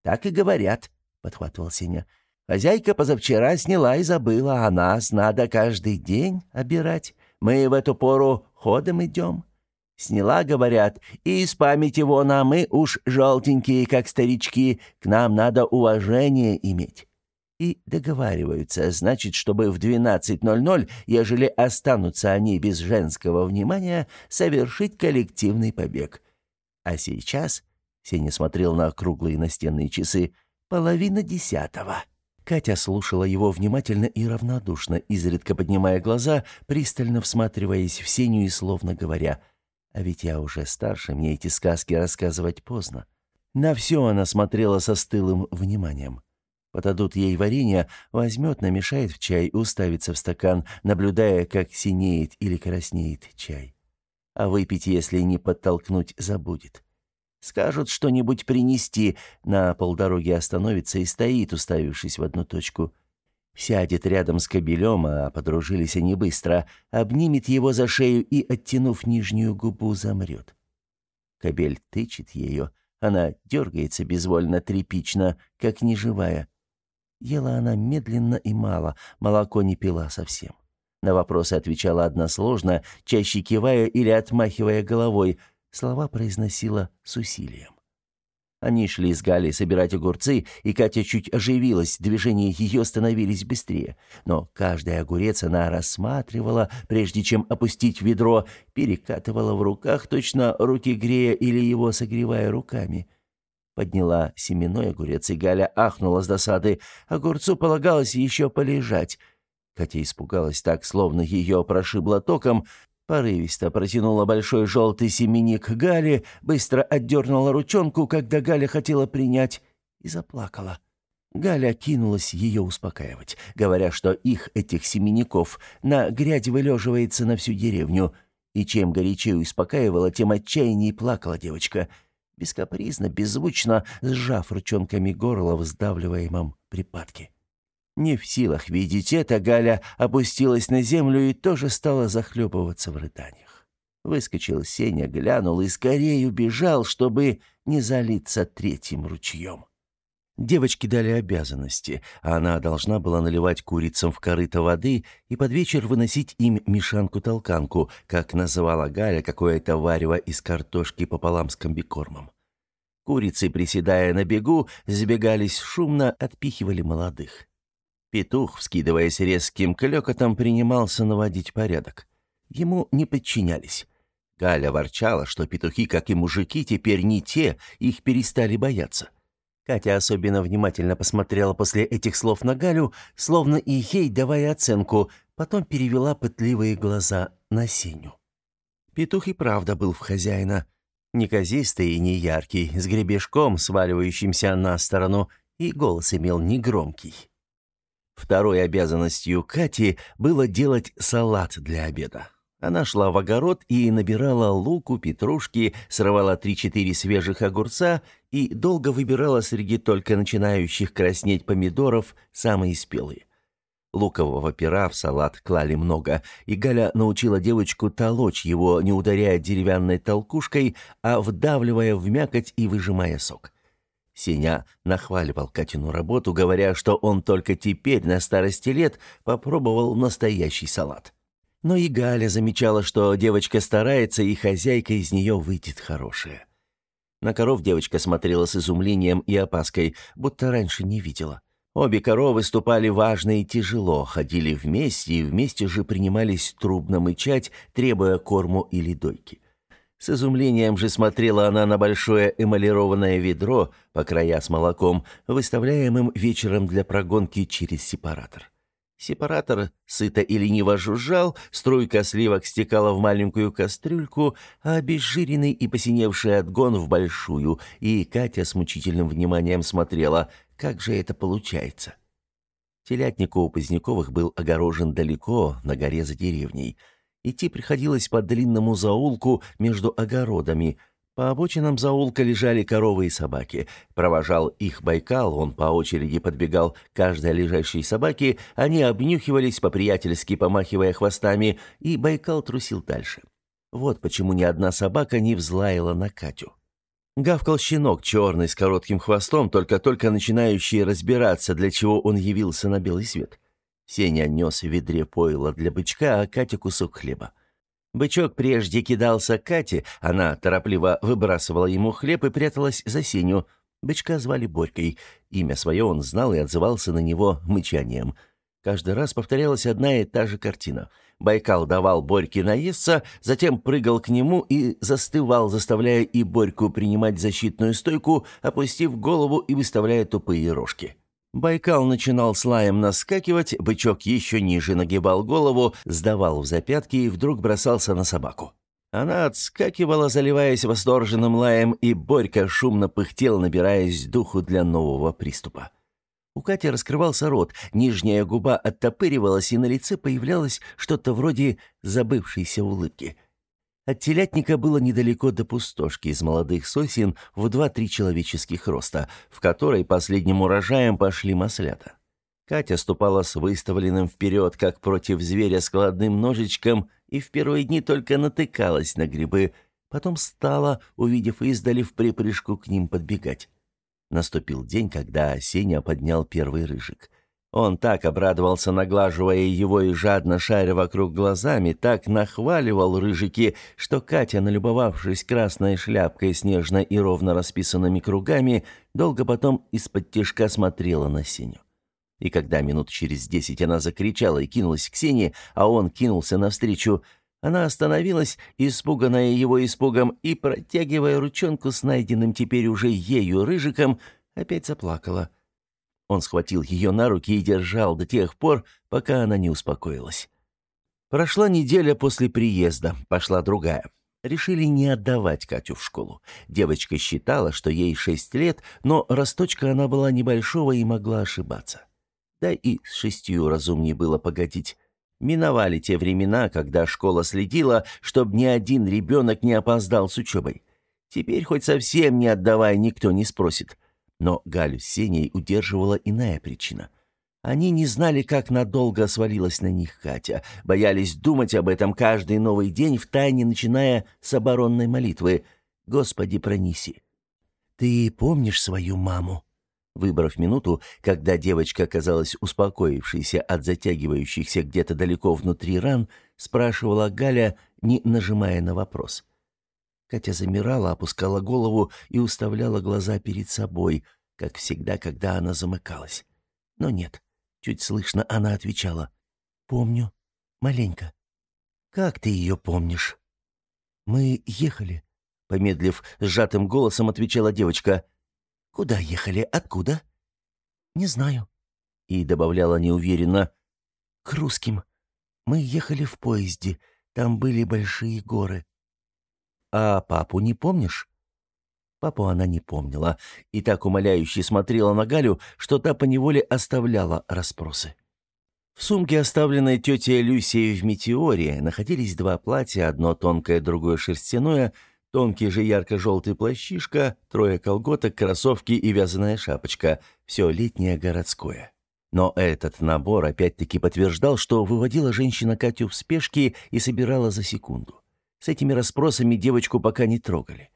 «Так и говорят», — подхватывал Сеня. «Хозяйка позавчера сняла и забыла, а нас надо каждый день обирать. Мы в эту пору ходом идем». Сняла, говорят, и из памяти вон, а мы уж желтенькие, как старички, к нам надо уважение иметь и договариваются, значит, чтобы в 12.00, ежели останутся они без женского внимания, совершить коллективный побег. А сейчас, Сеня смотрел на круглые настенные часы, половина десятого. Катя слушала его внимательно и равнодушно, изредка поднимая глаза, пристально всматриваясь в Сеню и словно говоря, «А ведь я уже старше, мне эти сказки рассказывать поздно». На все она смотрела со стылым вниманием. Подадут ей варенье, возьмет, намешает в чай, уставится в стакан, наблюдая, как синеет или краснеет чай. А выпить, если не подтолкнуть, забудет. Скажут что-нибудь принести, на полдороги остановится и стоит, уставившись в одну точку. Сядет рядом с кобелем, а подружились они быстро, обнимет его за шею и, оттянув нижнюю губу, замрет. Кобель тычет ее, она дергается безвольно, тряпично, как неживая. Ела она медленно и мало, молоко не пила совсем. На вопросы отвечала односложно, чаще кивая или отмахивая головой, слова произносила с усилием. Они шли с Галей собирать огурцы, и Катя чуть оживилась, движения ее становились быстрее. Но каждый огурец она рассматривала, прежде чем опустить ведро, перекатывала в руках, точно руки грея или его согревая руками. Подняла семенной огурец, и Галя ахнула с досады. Огурцу полагалось еще полежать. Катя испугалась так, словно ее прошибло током, порывисто протянула большой желтый семенник Гале, быстро отдернула ручонку, когда Галя хотела принять, и заплакала. Галя кинулась ее успокаивать, говоря, что их, этих семенников, на грязь вылеживается на всю деревню. И чем горячее успокаивала, тем отчаяннее плакала девочка — бескапризно, беззвучно, сжав ручонками горло в сдавливаемом припадке. Не в силах видеть это, Галя опустилась на землю и тоже стала захлебываться в рыданиях. Выскочил Сеня, глянул и скорее убежал, чтобы не залиться третьим ручьем. Девочке дали обязанности, а она должна была наливать курицам в корыто воды и под вечер выносить им мешанку-толканку, как называла Галя какое-то варево из картошки пополам с комбикормом. Курицы, приседая на бегу, забегались шумно, отпихивали молодых. Петух, вскидываясь резким клёкотом, принимался наводить порядок. Ему не подчинялись. Галя ворчала, что петухи, как и мужики, теперь не те, их перестали бояться. Катя особенно внимательно посмотрела после этих слов на Галю, словно и ей давая оценку, потом перевела пытливые глаза на Сеню. Петух и правда был в хозяина. Неказистый и не яркий, с гребешком, сваливающимся на сторону, и голос имел негромкий. Второй обязанностью Кати было делать салат для обеда. Она шла в огород и набирала луку, петрушки, срывала три-четыре свежих огурца и долго выбирала среди только начинающих краснеть помидоров самые спелые. Лукового пера в салат клали много, и Галя научила девочку толочь его, не ударяя деревянной толкушкой, а вдавливая в мякоть и выжимая сок. Сеня нахваливал Катину работу, говоря, что он только теперь, на старости лет, попробовал настоящий салат. Но и Галя замечала, что девочка старается, и хозяйка из нее выйдет хорошая. На коров девочка смотрела с изумлением и опаской, будто раньше не видела. Обе коровы ступали важно и тяжело, ходили вместе и вместе же принимались трубно мычать, требуя корму или дойки. С изумлением же смотрела она на большое эмалированное ведро по края с молоком, выставляемым вечером для прогонки через сепаратор. Сепаратор сыто и лениво жужжал, струйка сливок стекала в маленькую кастрюльку, а обезжиренный и посиневший отгон в большую, и Катя с мучительным вниманием смотрела, как же это получается. Телятник у Поздняковых был огорожен далеко, на горе за деревней. Идти приходилось по длинному заулку между огородами – по обочинам заулка лежали коровы и собаки. Провожал их Байкал, он по очереди подбегал каждой лежащей собаке, они обнюхивались по-приятельски, помахивая хвостами, и Байкал трусил дальше. Вот почему ни одна собака не взлаяла на Катю. Гавкал щенок черный с коротким хвостом, только-только начинающий разбираться, для чего он явился на белый свет. Сеня нес в ведре пойла для бычка, а Катя кусок хлеба. Бычок прежде кидался к Кате, она торопливо выбрасывала ему хлеб и пряталась за сенью. Бычка звали Борькой. Имя свое он знал и отзывался на него мычанием. Каждый раз повторялась одна и та же картина. Байкал давал Борьке наесться, затем прыгал к нему и застывал, заставляя и Борьку принимать защитную стойку, опустив голову и выставляя тупые рожки. Байкал начинал с лаем наскакивать, бычок еще ниже нагибал голову, сдавал в запятки и вдруг бросался на собаку. Она отскакивала, заливаясь восторженным лаем, и Борька шумно пыхтел, набираясь духу для нового приступа. У Кати раскрывался рот, нижняя губа оттопыривалась, и на лице появлялось что-то вроде забывшейся улыбки. От телятника было недалеко до пустошки из молодых сосен в два-три человеческих роста, в которой последним урожаем пошли маслята. Катя ступала с выставленным вперед, как против зверя, складным ножичком, и в первые дни только натыкалась на грибы, потом стала, увидев издали в припрыжку к ним подбегать. Наступил день, когда Сеня поднял первый рыжик. Он так обрадовался, наглаживая его и жадно шаря вокруг глазами, так нахваливал рыжики, что Катя, налюбовавшись красной шляпкой снежно и ровно расписанными кругами, долго потом из-под тишка смотрела на Сеню. И когда минут через десять она закричала и кинулась к Сене, а он кинулся навстречу, она остановилась, испуганная его испугом, и, протягивая ручонку с найденным теперь уже ею рыжиком, опять заплакала. Он схватил ее на руки и держал до тех пор, пока она не успокоилась. Прошла неделя после приезда, пошла другая. Решили не отдавать Катю в школу. Девочка считала, что ей шесть лет, но росточка она была небольшого и могла ошибаться. Да и с шестью разумнее было погодить. Миновали те времена, когда школа следила, чтобы ни один ребенок не опоздал с учебой. Теперь хоть совсем не отдавай, никто не спросит. Но Галю с Сеней удерживала иная причина. Они не знали, как надолго свалилась на них Катя, боялись думать об этом каждый новый день, втайне начиная с оборонной молитвы «Господи, пронеси». «Ты помнишь свою маму?» Выбрав минуту, когда девочка оказалась успокоившейся от затягивающихся где-то далеко внутри ран, спрашивала Галя, не нажимая на вопрос. Катя замирала, опускала голову и уставляла глаза перед собой, как всегда, когда она замыкалась. Но нет, чуть слышно она отвечала. «Помню. Маленько. Как ты ее помнишь?» «Мы ехали», — помедлив сжатым голосом отвечала девочка. «Куда ехали? Откуда?» «Не знаю». И добавляла неуверенно. «К русским. Мы ехали в поезде. Там были большие горы». «А папу не помнишь?» Папу она не помнила и так умоляюще смотрела на Галю, что та поневоле оставляла расспросы. В сумке, оставленной тетей Люсией в «Метеоре», находились два платья, одно тонкое, другое шерстяное, тонкий же ярко-желтый плащишка, трое колготок, кроссовки и вязаная шапочка. Все летнее городское. Но этот набор опять-таки подтверждал, что выводила женщина Катю в спешке и собирала за секунду. С этими расспросами девочку пока не трогали.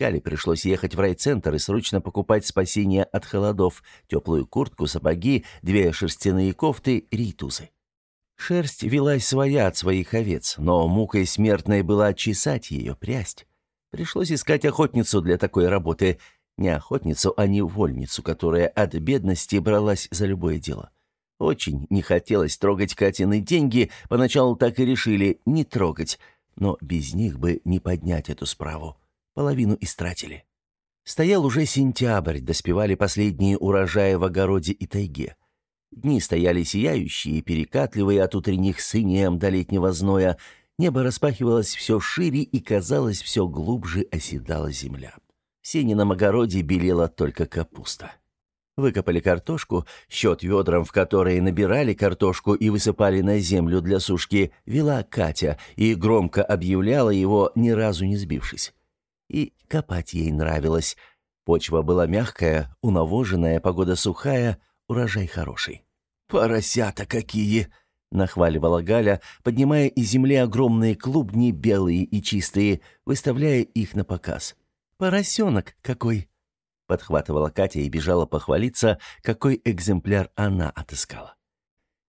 Гале пришлось ехать в райцентр и срочно покупать спасение от холодов, теплую куртку, сапоги, две шерстяные кофты, рейтузы. Шерсть велась своя от своих овец, но мукой смертной была чесать ее, прясть. Пришлось искать охотницу для такой работы — не охотницу, а невольницу, которая от бедности бралась за любое дело. Очень не хотелось трогать Катины деньги, поначалу так и решили не трогать, но без них бы не поднять эту справу. Половину истратили. Стоял уже сентябрь, доспевали последние урожаи в огороде и тайге. Дни стояли сияющие, перекатливые от утренних сынеем до летнего зноя, небо распахивалось все шире и, казалось, все глубже оседала земля. В Сенином огороде белела только капуста. Выкопали картошку, счет ведрам, в которые набирали картошку и высыпали на землю для сушки, вела Катя и громко объявляла его, ни разу не сбившись. И копать ей нравилось. Почва была мягкая, унавоженная, погода сухая, урожай хороший. «Поросята какие!» — нахваливала Галя, поднимая из земли огромные клубни, белые и чистые, выставляя их на показ. «Поросенок какой!» — подхватывала Катя и бежала похвалиться, какой экземпляр она отыскала.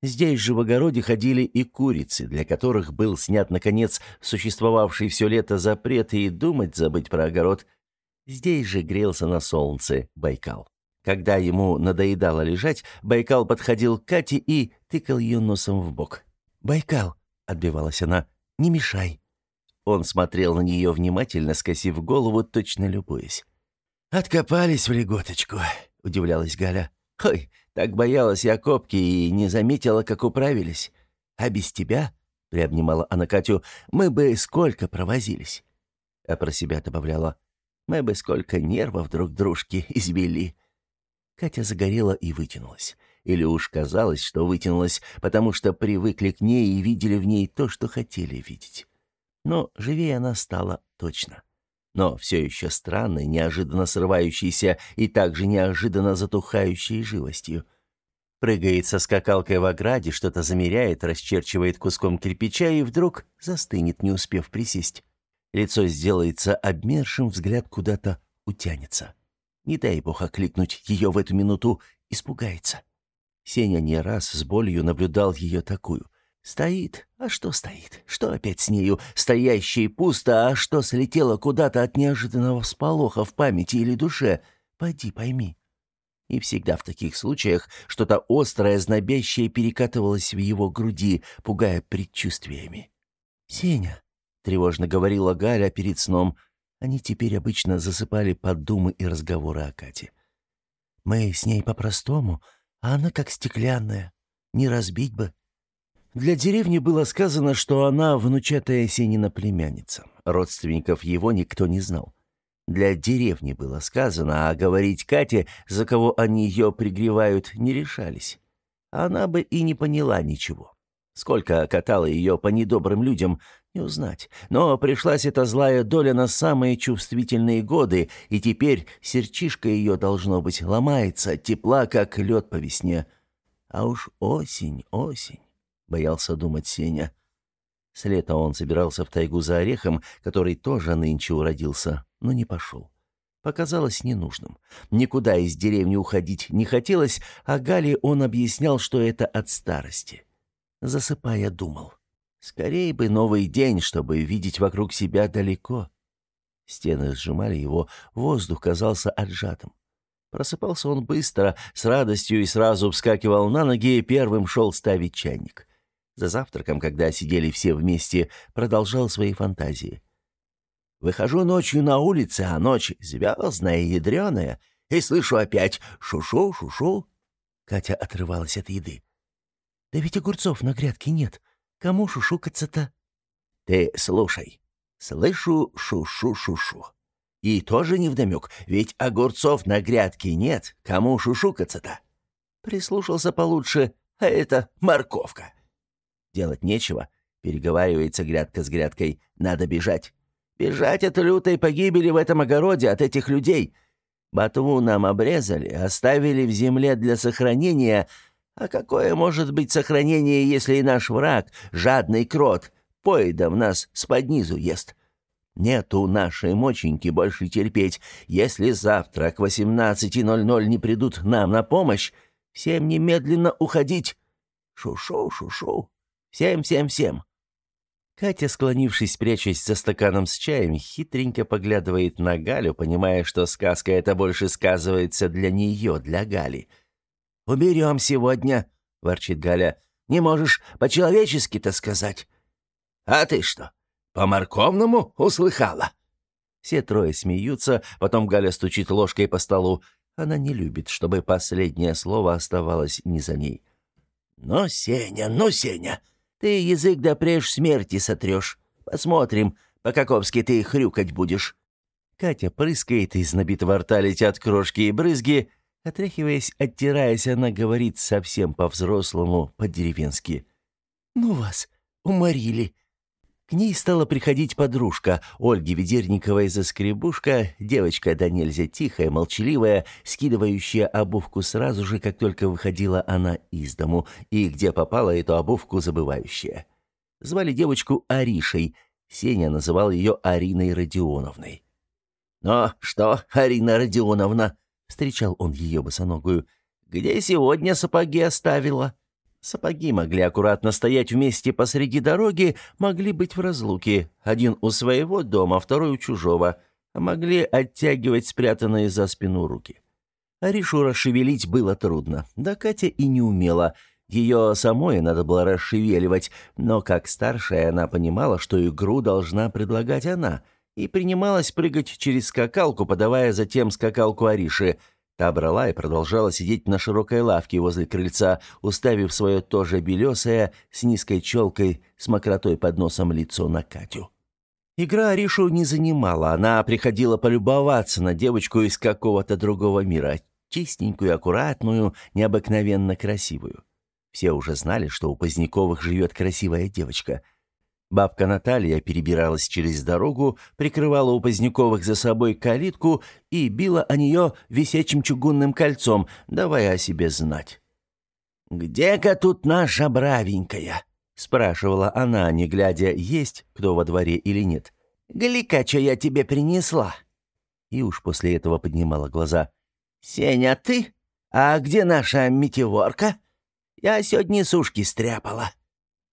Здесь же в огороде ходили и курицы, для которых был снят, наконец, существовавший все лето запрет и думать забыть про огород. Здесь же грелся на солнце Байкал. Когда ему надоедало лежать, Байкал подходил к Кате и тыкал ее носом в бок. «Байкал!» — отбивалась она. «Не мешай!» Он смотрел на нее внимательно, скосив голову, точно любуясь. «Откопались в леготочку», — удивлялась Галя. «Ой, так боялась я копки и не заметила, как управились. А без тебя, — приобнимала она Катю, — мы бы сколько провозились». А про себя добавляла, «Мы бы сколько нервов друг дружке извели». Катя загорела и вытянулась. Или уж казалось, что вытянулась, потому что привыкли к ней и видели в ней то, что хотели видеть но живее она стала точно. Но все еще странной, неожиданно срывающейся и также неожиданно затухающей живостью. Прыгает со скакалкой в ограде, что-то замеряет, расчерчивает куском кирпича и вдруг застынет, не успев присесть. Лицо сделается обмершим, взгляд куда-то утянется. Не дай бог окликнуть ее в эту минуту, испугается. Сеня не раз с болью наблюдал ее такую — Стоит. А что стоит? Что опять с нею? Стоящей пусто, а что слетело куда-то от неожиданного всполоха в памяти или душе? Пойди пойми. И всегда в таких случаях что-то острое, знобящее перекатывалось в его груди, пугая предчувствиями. «Сеня», — тревожно говорила Галя перед сном, они теперь обычно засыпали под думы и разговоры о Кате. «Мы с ней по-простому, а она как стеклянная. Не разбить бы». Для деревни было сказано, что она внучатая Сенина племянница. Родственников его никто не знал. Для деревни было сказано, а говорить Кате, за кого они ее пригревают, не решались. Она бы и не поняла ничего. Сколько катала ее по недобрым людям, не узнать. Но пришлась эта злая доля на самые чувствительные годы, и теперь серчишка ее, должно быть, ломается, тепла, как лед по весне. А уж осень, осень. — боялся думать Сеня. С лета он собирался в тайгу за орехом, который тоже нынче уродился, но не пошел. Показалось ненужным. Никуда из деревни уходить не хотелось, а Гале он объяснял, что это от старости. Засыпая, думал. Скорее бы новый день, чтобы видеть вокруг себя далеко. Стены сжимали его, воздух казался отжатым. Просыпался он быстро, с радостью и сразу вскакивал на ноги, и первым шел ставить чайник. За завтраком, когда сидели все вместе, продолжал свои фантазии. «Выхожу ночью на улицу, а ночь звездная и ядреная, и слышу опять «шу-шу, шу-шу». Катя отрывалась от еды. «Да ведь огурцов на грядке нет. Кому шушукаться-то?» «Ты слушай. Слышу шу-шу-шу-шу. И тоже невдомек, ведь огурцов на грядке нет. Кому шушукаться-то?» Прислушался получше, а это морковка. Делать нечего, переговаривается грядка с грядкой, надо бежать. Бежать от лютой погибели в этом огороде от этих людей. Ботву нам обрезали, оставили в земле для сохранения. А какое может быть сохранение, если и наш враг, жадный крот, поедом нас с поднизу ест? Нету нашей моченьки больше терпеть. Если завтра к 18.00 не придут нам на помощь, всем немедленно уходить. Шу-шу, шу-шу. Всем, всем, всем. Катя, склонившись, прячась за стаканом с чаем, хитренько поглядывает на Галю, понимая, что сказка эта больше сказывается для нее, для Гали. «Уберем сегодня», — ворчит Галя. «Не можешь по-человечески-то сказать». «А ты что, по-морковному услыхала?» Все трое смеются, потом Галя стучит ложкой по столу. Она не любит, чтобы последнее слово оставалось не за ней. «Ну, Сеня, ну, Сеня!» Ты язык до преж смерти сотрешь. Посмотрим, по-каковски ты хрюкать будешь». Катя прыскает, из набитого рта летят крошки и брызги. Отряхиваясь, оттираясь, она говорит совсем по-взрослому, по-деревенски. «Ну вас, уморили. К ней стала приходить подружка, Ольги Ведерниковой заскребушка, девочка да нельзя тихая, молчаливая, скидывающая обувку сразу же, как только выходила она из дому, и где попала эту обувку забывающая. Звали девочку Аришей, Сеня называл ее Ариной Родионовной. «Ну что, Арина Родионовна?» — встречал он ее босоногую. «Где сегодня сапоги оставила?» Сапоги могли аккуратно стоять вместе посреди дороги, могли быть в разлуке. Один у своего дома, второй у чужого. А могли оттягивать спрятанные за спину руки. Аришу расшевелить было трудно. Да Катя и не умела. Ее самой надо было расшевеливать. Но как старшая она понимала, что игру должна предлагать она. И принималась прыгать через скакалку, подавая затем скакалку Ариши – Та брала и продолжала сидеть на широкой лавке возле крыльца, уставив свое тоже белесое, с низкой челкой, с мокротой под носом лицо на Катю. Игра Аришу не занимала, она приходила полюбоваться на девочку из какого-то другого мира, чистенькую, аккуратную, необыкновенно красивую. Все уже знали, что у Поздняковых живет красивая девочка — Бабка Наталья перебиралась через дорогу, прикрывала у Поздняковых за собой калитку и била о нее висячим чугунным кольцом, давая о себе знать. «Где-ка тут наша бравенькая?» — спрашивала она, не глядя, есть кто во дворе или нет. «Гляди-ка, что я тебе принесла!» И уж после этого поднимала глаза. «Сеня, ты? А где наша метеворка? Я сегодня сушки стряпала»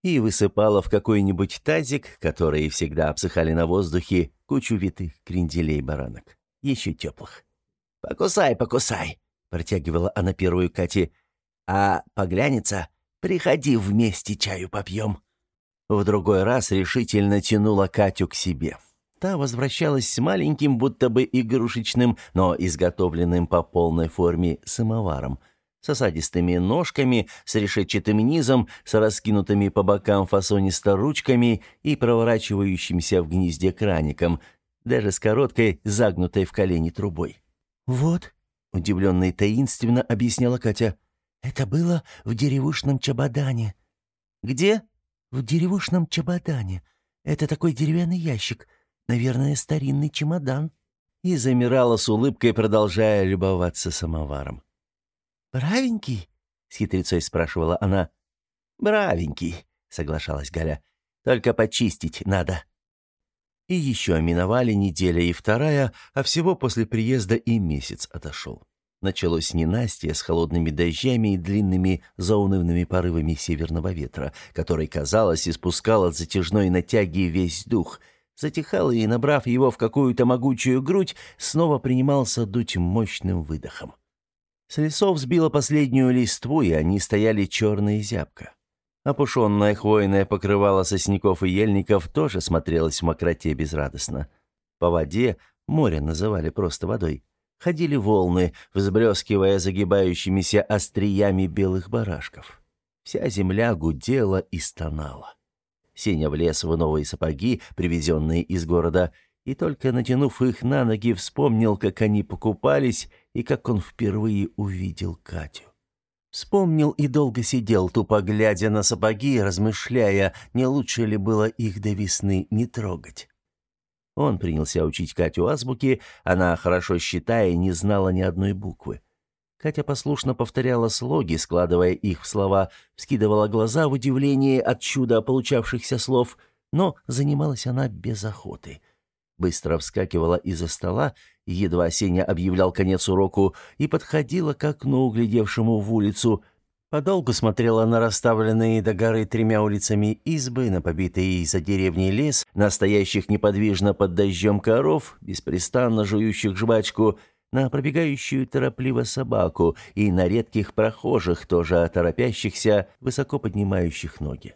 и высыпала в какой-нибудь тазик, которые всегда обсыхали на воздухе, кучу витых кренделей баранок, еще теплых. «Покусай, покусай!» — протягивала она первую Кате. «А поглянется, приходи вместе чаю попьем». В другой раз решительно тянула Катю к себе. Та возвращалась с маленьким, будто бы игрушечным, но изготовленным по полной форме самоваром — с осадистыми ножками, с решетчатым низом, с раскинутыми по бокам фасонисто ручками и проворачивающимся в гнезде краником, даже с короткой, загнутой в колени трубой. «Вот», — удивленно и таинственно объясняла Катя, — «это было в деревушном чабадане». «Где?» «В деревушном чабадане. Это такой деревянный ящик. Наверное, старинный чемодан». И замирала с улыбкой, продолжая любоваться самоваром. «Бравенький?» — с хитрецой спрашивала она. «Бравенький», — соглашалась Галя. «Только почистить надо». И еще миновали неделя и вторая, а всего после приезда и месяц отошел. Началось ненастье с холодными дождями и длинными заунывными порывами северного ветра, который, казалось, испускал от затяжной натяги весь дух. Затихал и, набрав его в какую-то могучую грудь, снова принимался дуть мощным выдохом. С лесов сбила последнюю листву, и они стояли черные зябко. Опушенное хвойное покрывало сосняков и ельников тоже смотрелось в мокроте безрадостно. По воде, море называли просто водой, ходили волны, взблескивая загибающимися остриями белых барашков. Вся земля гудела и стонала. Сеня влез в новые сапоги, привезенные из города, и только натянув их на ноги, вспомнил, как они покупались и как он впервые увидел Катю. Вспомнил и долго сидел, тупо глядя на сапоги, размышляя, не лучше ли было их до весны не трогать. Он принялся учить Катю азбуки, она, хорошо считая, не знала ни одной буквы. Катя послушно повторяла слоги, складывая их в слова, вскидывала глаза в удивлении от чуда получавшихся слов, но занималась она без охоты. Быстро вскакивала из-за стола, едва Сеня объявлял конец уроку, и подходила к окну, глядевшему в улицу, Подолгу смотрела на расставленные до горы тремя улицами избы, на побитый за деревней лес, на стоящих неподвижно под дождем коров, беспрестанно жующих жвачку, на пробегающую торопливо собаку и на редких прохожих, тоже торопящихся, высоко поднимающих ноги.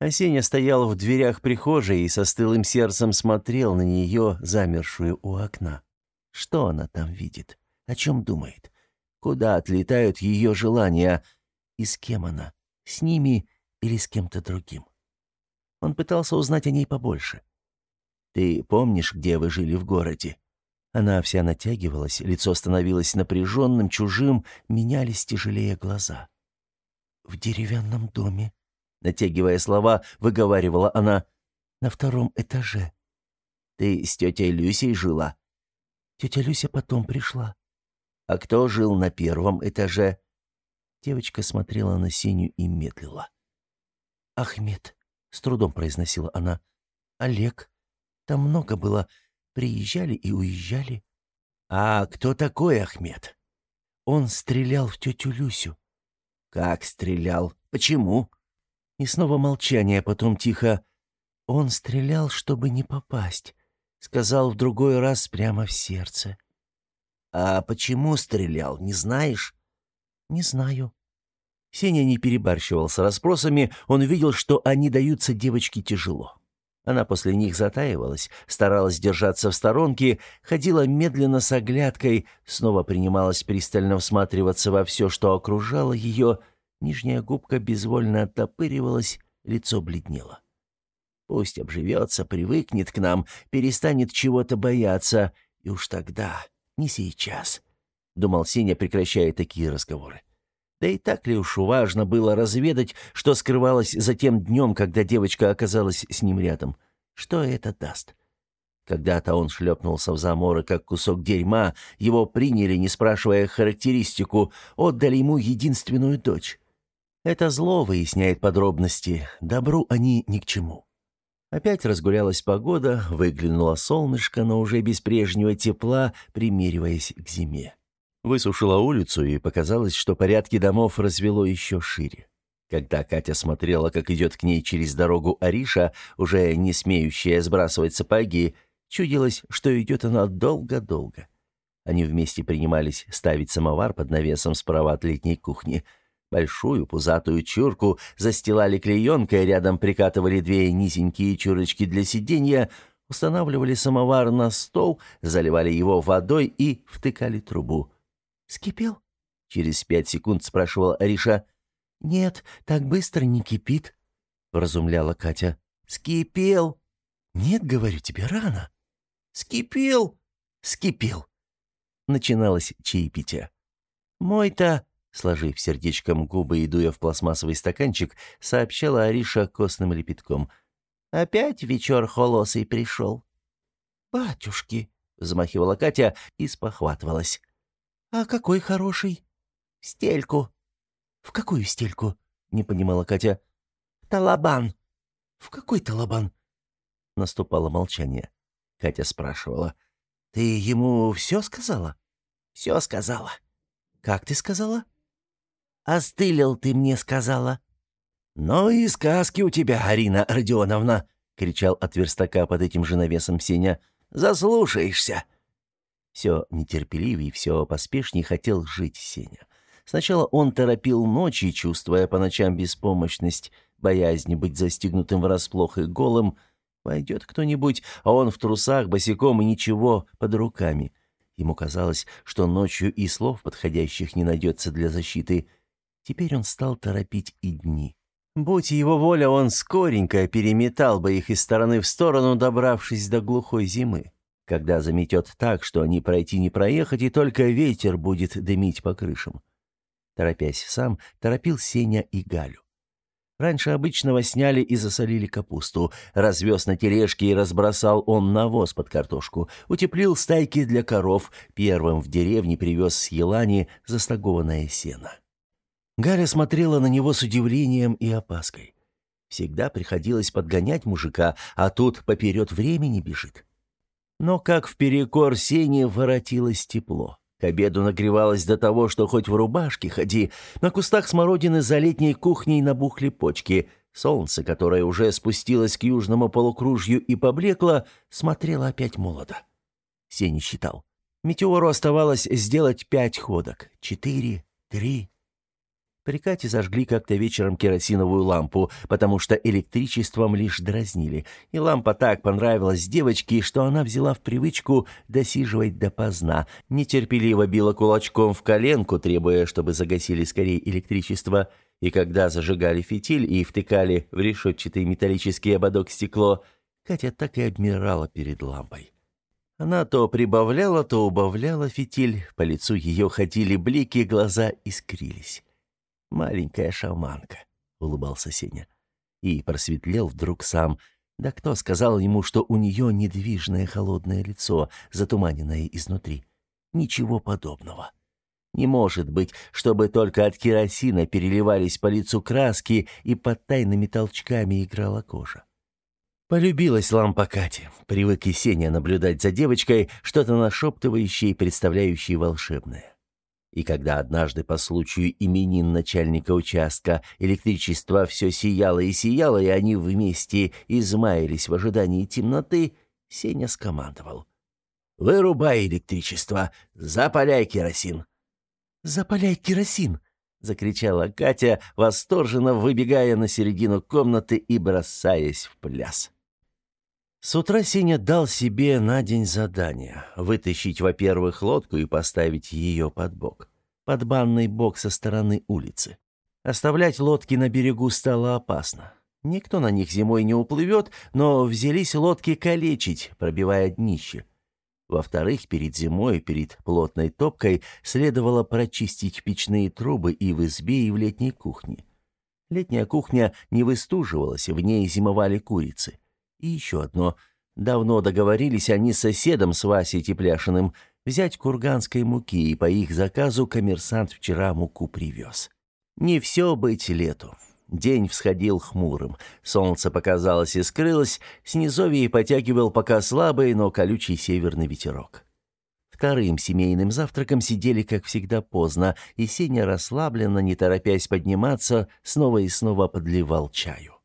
Осеня стоял в дверях прихожей и со стылым сердцем смотрел на нее, замершую у окна. Что она там видит? О чем думает? Куда отлетают ее желания? И с кем она? С ними или с кем-то другим? Он пытался узнать о ней побольше. «Ты помнишь, где вы жили в городе?» Она вся натягивалась, лицо становилось напряженным, чужим, менялись тяжелее глаза. «В деревянном доме», — натягивая слова, выговаривала она, — «на втором этаже». «Ты с тетей Люсей жила?» «Тетя Люся потом пришла». «А кто жил на первом этаже?» Девочка смотрела на Сеню и медлила. «Ахмед», — с трудом произносила она, — «Олег. Там много было Приезжали и уезжали. А кто такой Ахмед? Он стрелял в тетю Люсю. Как стрелял? Почему? И снова молчание, потом тихо. Он стрелял, чтобы не попасть. Сказал в другой раз прямо в сердце. А почему стрелял, не знаешь? Не знаю. Сеня не перебарщивал с расспросами, он видел, что они даются девочке тяжело. Она после них затаивалась, старалась держаться в сторонке, ходила медленно с оглядкой, снова принималась пристально всматриваться во все, что окружало ее, нижняя губка безвольно оттопыривалась, лицо бледнело. Пусть обживется, привыкнет к нам, перестанет чего-то бояться, и уж тогда, не сейчас, — думал Сеня, прекращая такие разговоры. Да и так ли уж важно было разведать, что скрывалось за тем днем, когда девочка оказалась с ним рядом? Что это даст? Когда-то он шлепнулся в заморы, как кусок дерьма, его приняли, не спрашивая характеристику, отдали ему единственную дочь. Это зло выясняет подробности, добру они ни к чему. Опять разгулялась погода, выглянуло солнышко, но уже без прежнего тепла, примериваясь к зиме. Высушила улицу, и показалось, что порядки домов развело еще шире. Когда Катя смотрела, как идет к ней через дорогу Ариша, уже не смеющая сбрасывать сапоги, чудилось, что идет она долго-долго. Они вместе принимались ставить самовар под навесом справа от летней кухни. Большую пузатую чурку застилали клеенкой, рядом прикатывали две низенькие чурочки для сиденья, устанавливали самовар на стол, заливали его водой и втыкали трубу. «Скипел?» — через пять секунд спрашивала Ариша. «Нет, так быстро не кипит», — вразумляла Катя. «Скипел!» «Нет, говорю тебе, рано». «Скипел!» «Скипел!» Начиналось чаепитие. «Мой-то...» Сложив сердечком губы и дуя в пластмассовый стаканчик, сообщала Ариша костным лепетком. «Опять вечер холосый пришел». «Батюшки!» — взмахивала Катя и спохватывалась. «А какой хороший?» «Стельку». «В какую стельку?» — не понимала Катя. «Талабан». «В какой талабан?» Наступало молчание. Катя спрашивала. «Ты ему все сказала?» «Все сказала». «Как ты сказала?» «Остылил ты мне сказала». «Ну и сказки у тебя, Арина Родионовна!» — кричал от верстака под этим же навесом Сеня. «Заслушаешься!» Все нетерпеливее, все поспешнее хотел жить Сеня. Сначала он торопил ночи, чувствуя по ночам беспомощность, боязнь быть застигнутым врасплох и голым. Войдет кто-нибудь, а он в трусах, босиком и ничего под руками. Ему казалось, что ночью и слов подходящих не найдется для защиты. Теперь он стал торопить и дни. Будь его воля, он скоренько переметал бы их из стороны в сторону, добравшись до глухой зимы когда заметет так, что ни пройти, ни проехать, и только ветер будет дымить по крышам. Торопясь сам, торопил Сеня и Галю. Раньше обычного сняли и засолили капусту. Развез на тележке и разбросал он навоз под картошку. Утеплил стайки для коров. Первым в деревне привез с Елани застогованное сено. Галя смотрела на него с удивлением и опаской. Всегда приходилось подгонять мужика, а тут поперед времени бежит. Но как в перекор сене воротилось тепло. К обеду нагревалось до того, что хоть в рубашке ходи. На кустах смородины за летней кухней набухли почки. Солнце, которое уже спустилось к южному полукружью и поблекло, смотрело опять молодо. Сеня считал. Метеору оставалось сделать пять ходок. Четыре, три, при Кате зажгли как-то вечером керосиновую лампу, потому что электричеством лишь дразнили. И лампа так понравилась девочке, что она взяла в привычку досиживать допоздна. Нетерпеливо била кулачком в коленку, требуя, чтобы загасили скорее электричество. И когда зажигали фитиль и втыкали в решетчатый металлический ободок стекло, Катя так и обмирала перед лампой. Она то прибавляла, то убавляла фитиль, по лицу ее ходили блики, глаза искрились. «Маленькая шаманка», — улыбался Сеня. И просветлел вдруг сам. Да кто сказал ему, что у нее недвижное холодное лицо, затуманенное изнутри? Ничего подобного. Не может быть, чтобы только от керосина переливались по лицу краски и под тайными толчками играла кожа. Полюбилась лампа Кате. Привык и Сеня наблюдать за девочкой, что-то нашептывающее и представляющее волшебное. И когда однажды по случаю именин начальника участка электричество все сияло и сияло, и они вместе измаялись в ожидании темноты, Сеня скомандовал. «Вырубай электричество! Запаляй керосин!» «Запаляй керосин!» — закричала Катя, восторженно выбегая на середину комнаты и бросаясь в пляс. С утра Сеня дал себе на день задание — вытащить, во-первых, лодку и поставить ее под бок. Под банный бок со стороны улицы. Оставлять лодки на берегу стало опасно. Никто на них зимой не уплывет, но взялись лодки калечить, пробивая днище. Во-вторых, перед зимой, перед плотной топкой, следовало прочистить печные трубы и в избе, и в летней кухне. Летняя кухня не выстуживалась, в ней зимовали курицы. И еще одно. Давно договорились они с соседом с Васей Тепляшиным взять курганской муки, и по их заказу коммерсант вчера муку привез. Не все быть лету. День всходил хмурым. Солнце показалось и скрылось, с потягивал пока слабый, но колючий северный ветерок. Вторым семейным завтраком сидели, как всегда, поздно, и Сеня расслабленно, не торопясь подниматься, снова и снова подливал чаю.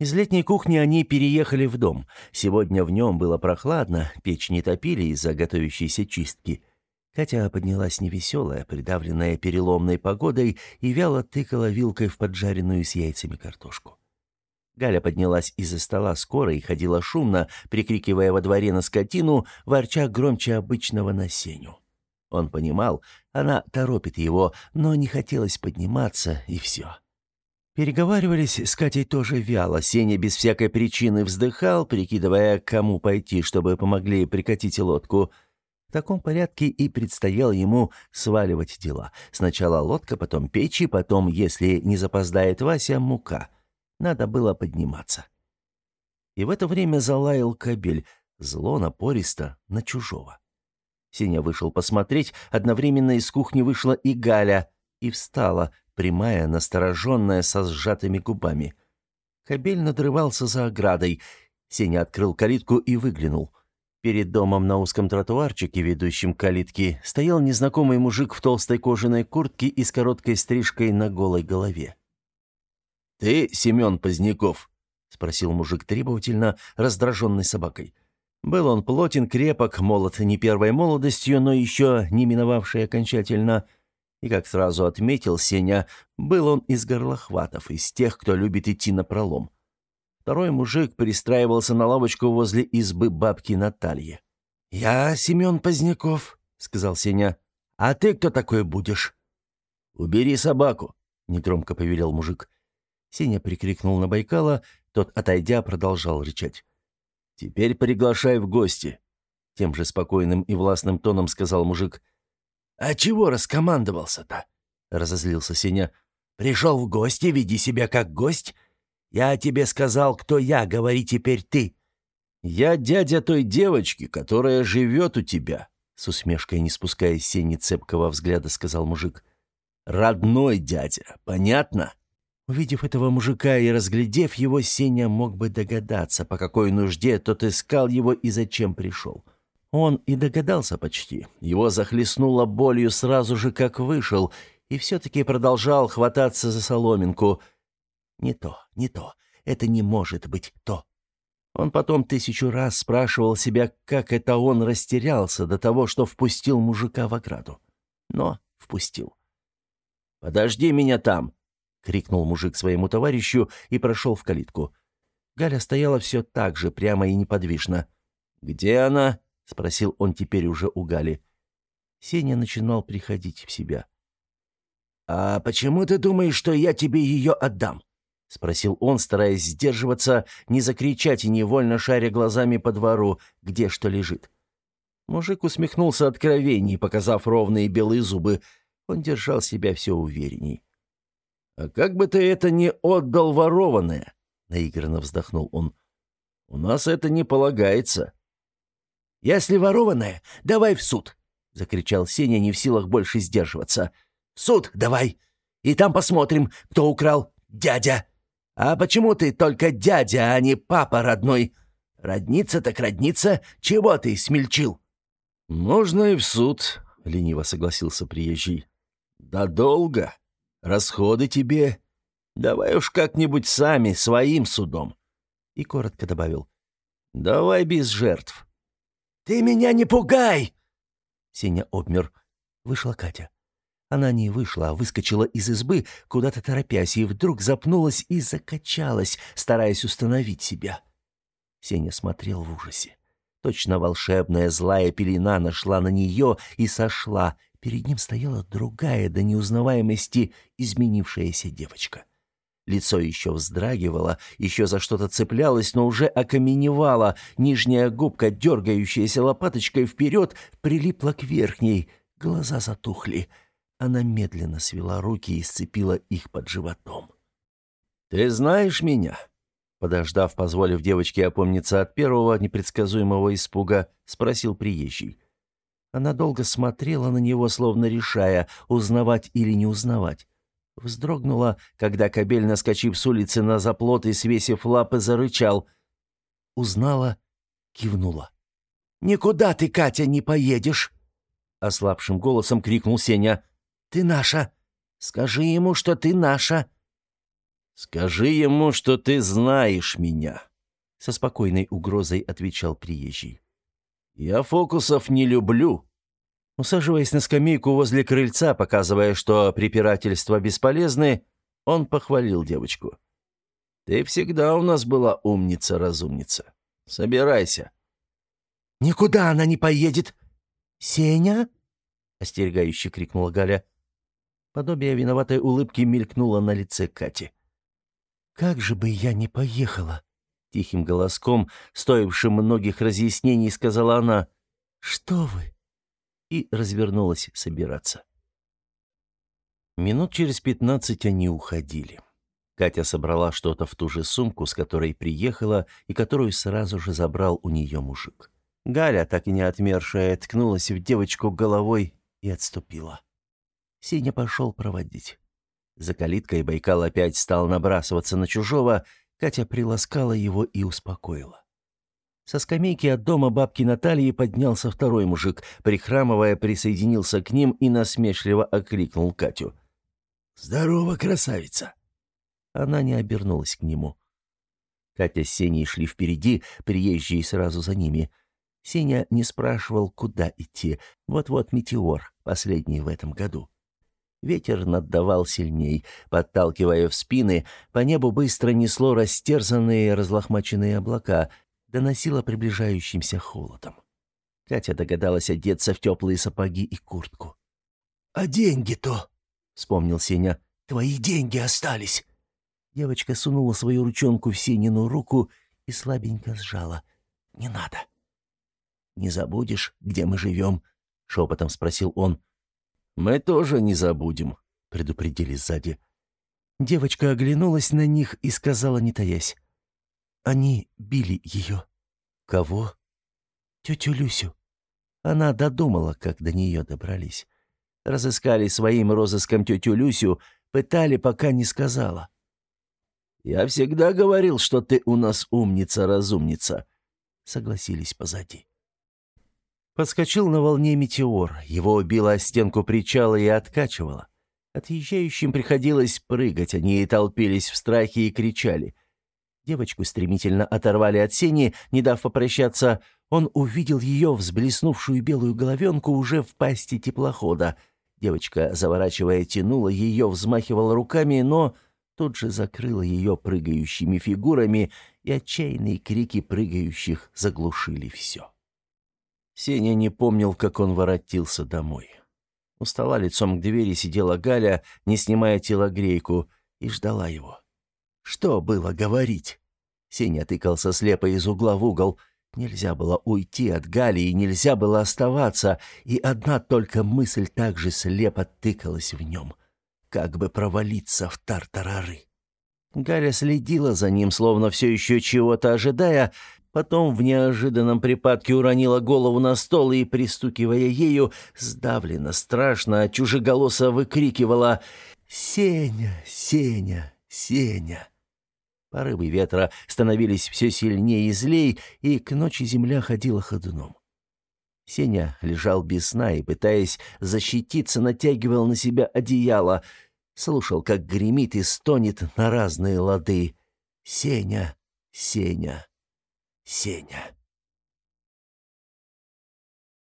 Из летней кухни они переехали в дом. Сегодня в нем было прохладно, печь не топили из-за готовящейся чистки. Катя поднялась невеселая, придавленная переломной погодой, и вяло тыкала вилкой в поджаренную с яйцами картошку. Галя поднялась из-за стола скоро и ходила шумно, прикрикивая во дворе на скотину, ворча громче обычного на Сеню. Он понимал, она торопит его, но не хотелось подниматься, и все. Переговаривались с Катей тоже вяло. Сеня без всякой причины вздыхал, прикидывая, кому пойти, чтобы помогли прикатить лодку. В таком порядке и предстояло ему сваливать дела. Сначала лодка, потом печи, потом, если не запоздает Вася, мука. Надо было подниматься. И в это время залаял кобель, зло напористо, на чужого. Сеня вышел посмотреть, одновременно из кухни вышла и Галя, и встала, прямая, настороженная, со сжатыми губами. Кобель надрывался за оградой. Сеня открыл калитку и выглянул. Перед домом на узком тротуарчике, ведущем к калитке, стоял незнакомый мужик в толстой кожаной куртке и с короткой стрижкой на голой голове. «Ты Семен Поздняков?» — спросил мужик требовательно, раздраженный собакой. Был он плотен, крепок, молод не первой молодостью, но еще не миновавший окончательно — и, как сразу отметил Сеня, был он из горлохватов, из тех, кто любит идти на пролом. Второй мужик пристраивался на лавочку возле избы бабки Натальи. «Я Семен Поздняков», — сказал Сеня. «А ты кто такой будешь?» «Убери собаку», — негромко повелел мужик. Сеня прикрикнул на Байкала, тот, отойдя, продолжал рычать. «Теперь приглашай в гости», — тем же спокойным и властным тоном сказал мужик. «А чего раскомандовался-то?» — разозлился Сеня. «Пришел в гости, веди себя как гость. Я тебе сказал, кто я, говори теперь ты». «Я дядя той девочки, которая живет у тебя», — с усмешкой, не спуская с Сени цепкого взгляда, сказал мужик. «Родной дядя, понятно?» Увидев этого мужика и разглядев его, Сеня мог бы догадаться, по какой нужде тот искал его и зачем пришел. Он и догадался почти. Его захлестнуло болью сразу же, как вышел, и все-таки продолжал хвататься за соломинку. Не то, не то, это не может быть то. Он потом тысячу раз спрашивал себя, как это он растерялся до того, что впустил мужика в ограду. Но впустил. «Подожди меня там!» — крикнул мужик своему товарищу и прошел в калитку. Галя стояла все так же, прямо и неподвижно. «Где она?» — спросил он теперь уже у Гали. Сеня начинал приходить в себя. «А почему ты думаешь, что я тебе ее отдам?» — спросил он, стараясь сдерживаться, не закричать и невольно шаря глазами по двору, где что лежит. Мужик усмехнулся откровенней, показав ровные белые зубы. Он держал себя все уверенней. «А как бы ты это не отдал ворованное?» — наигранно вздохнул он. «У нас это не полагается». «Если ворованное, давай в суд!» — закричал Сеня, не в силах больше сдерживаться. «Суд давай! И там посмотрим, кто украл. Дядя! А почему ты только дядя, а не папа родной? Родница так родница, чего ты смельчил?» «Можно и в суд», — лениво согласился приезжий. «Да долго!» Расходы тебе. Давай уж как-нибудь сами, своим судом». И коротко добавил. «Давай без жертв». «Ты меня не пугай!» Сеня обмер. Вышла Катя. Она не вышла, а выскочила из избы, куда-то торопясь, и вдруг запнулась и закачалась, стараясь установить себя. Сеня смотрел в ужасе. Точно волшебная злая пелена нашла на нее и сошла, Перед ним стояла другая до неузнаваемости изменившаяся девочка. Лицо еще вздрагивало, еще за что-то цеплялось, но уже окаменевало. Нижняя губка, дергающаяся лопаточкой вперед, прилипла к верхней. Глаза затухли. Она медленно свела руки и сцепила их под животом. «Ты знаешь меня?» Подождав, позволив девочке опомниться от первого непредсказуемого испуга, спросил приезжий. Она долго смотрела на него, словно решая, узнавать или не узнавать. Вздрогнула, когда кобель, наскочив с улицы на заплот и свесив лапы, зарычал. Узнала, кивнула. «Никуда ты, Катя, не поедешь!» Ослабшим голосом крикнул Сеня. «Ты наша! Скажи ему, что ты наша!» «Скажи ему, что ты знаешь меня!» Со спокойной угрозой отвечал приезжий. «Я фокусов не люблю». Усаживаясь на скамейку возле крыльца, показывая, что препирательства бесполезны, он похвалил девочку. «Ты всегда у нас была умница-разумница. Собирайся». «Никуда она не поедет!» «Сеня?» — остерегающе крикнула Галя. Подобие виноватой улыбки мелькнуло на лице Кати. «Как же бы я не поехала!» Тихим голоском, стоившим многих разъяснений, сказала она «Что вы?» И развернулась собираться. Минут через пятнадцать они уходили. Катя собрала что-то в ту же сумку, с которой приехала, и которую сразу же забрал у нее мужик. Галя, так и не отмершая, ткнулась в девочку головой и отступила. Сеня пошел проводить. За калиткой Байкал опять стал набрасываться на чужого, Катя приласкала его и успокоила. Со скамейки от дома бабки Натальи поднялся второй мужик, прихрамывая, присоединился к ним и насмешливо окликнул Катю. «Здорово, красавица!» Она не обернулась к нему. Катя с Сеней шли впереди, приезжие сразу за ними. Сеня не спрашивал, куда идти. Вот-вот метеор, последний в этом году. Ветер наддавал сильней, подталкивая в спины, по небу быстро несло растерзанные разлохмаченные облака, доносило приближающимся холодом. Катя догадалась одеться в теплые сапоги и куртку. «А деньги-то?» — вспомнил Сеня. «Твои деньги остались». Девочка сунула свою ручонку в Сенину руку и слабенько сжала. «Не надо». «Не забудешь, где мы живем?» — шепотом спросил он. «Мы тоже не забудем», — предупредили сзади. Девочка оглянулась на них и сказала, не таясь. «Они били ее». «Кого?» «Тетю Люсю». Она додумала, как до нее добрались. Разыскали своим розыском тетю Люсю, пытали, пока не сказала. «Я всегда говорил, что ты у нас умница-разумница», — согласились позади. Подскочил на волне метеор, его убило о стенку причала и откачивало. Отъезжающим приходилось прыгать, они и толпились в страхе и кричали. Девочку стремительно оторвали от сени, не дав попрощаться. Он увидел ее, взблеснувшую белую головенку, уже в пасти теплохода. Девочка, заворачивая, тянула ее, взмахивала руками, но тут же закрыла ее прыгающими фигурами, и отчаянные крики прыгающих заглушили все. Сеня не помнил, как он воротился домой. У стола лицом к двери сидела Галя, не снимая телогрейку, и ждала его. Что было говорить? Сеня тыкался слепо из угла в угол. Нельзя было уйти от Гали, и нельзя было оставаться, и одна только мысль так же слепо тыкалась в нем. Как бы провалиться в тартарары. Галя следила за ним, словно все еще чего-то ожидая, Потом в неожиданном припадке уронила голову на стол и, пристукивая ею, сдавленно, страшно, чужеголосо выкрикивала «Сеня! Сеня! Сеня!». Порывы ветра становились все сильнее и злей, и к ночи земля ходила ходуном. Сеня лежал без сна и, пытаясь защититься, натягивал на себя одеяло, слушал, как гремит и стонет на разные лады. «Сеня! Сеня!» Сеня.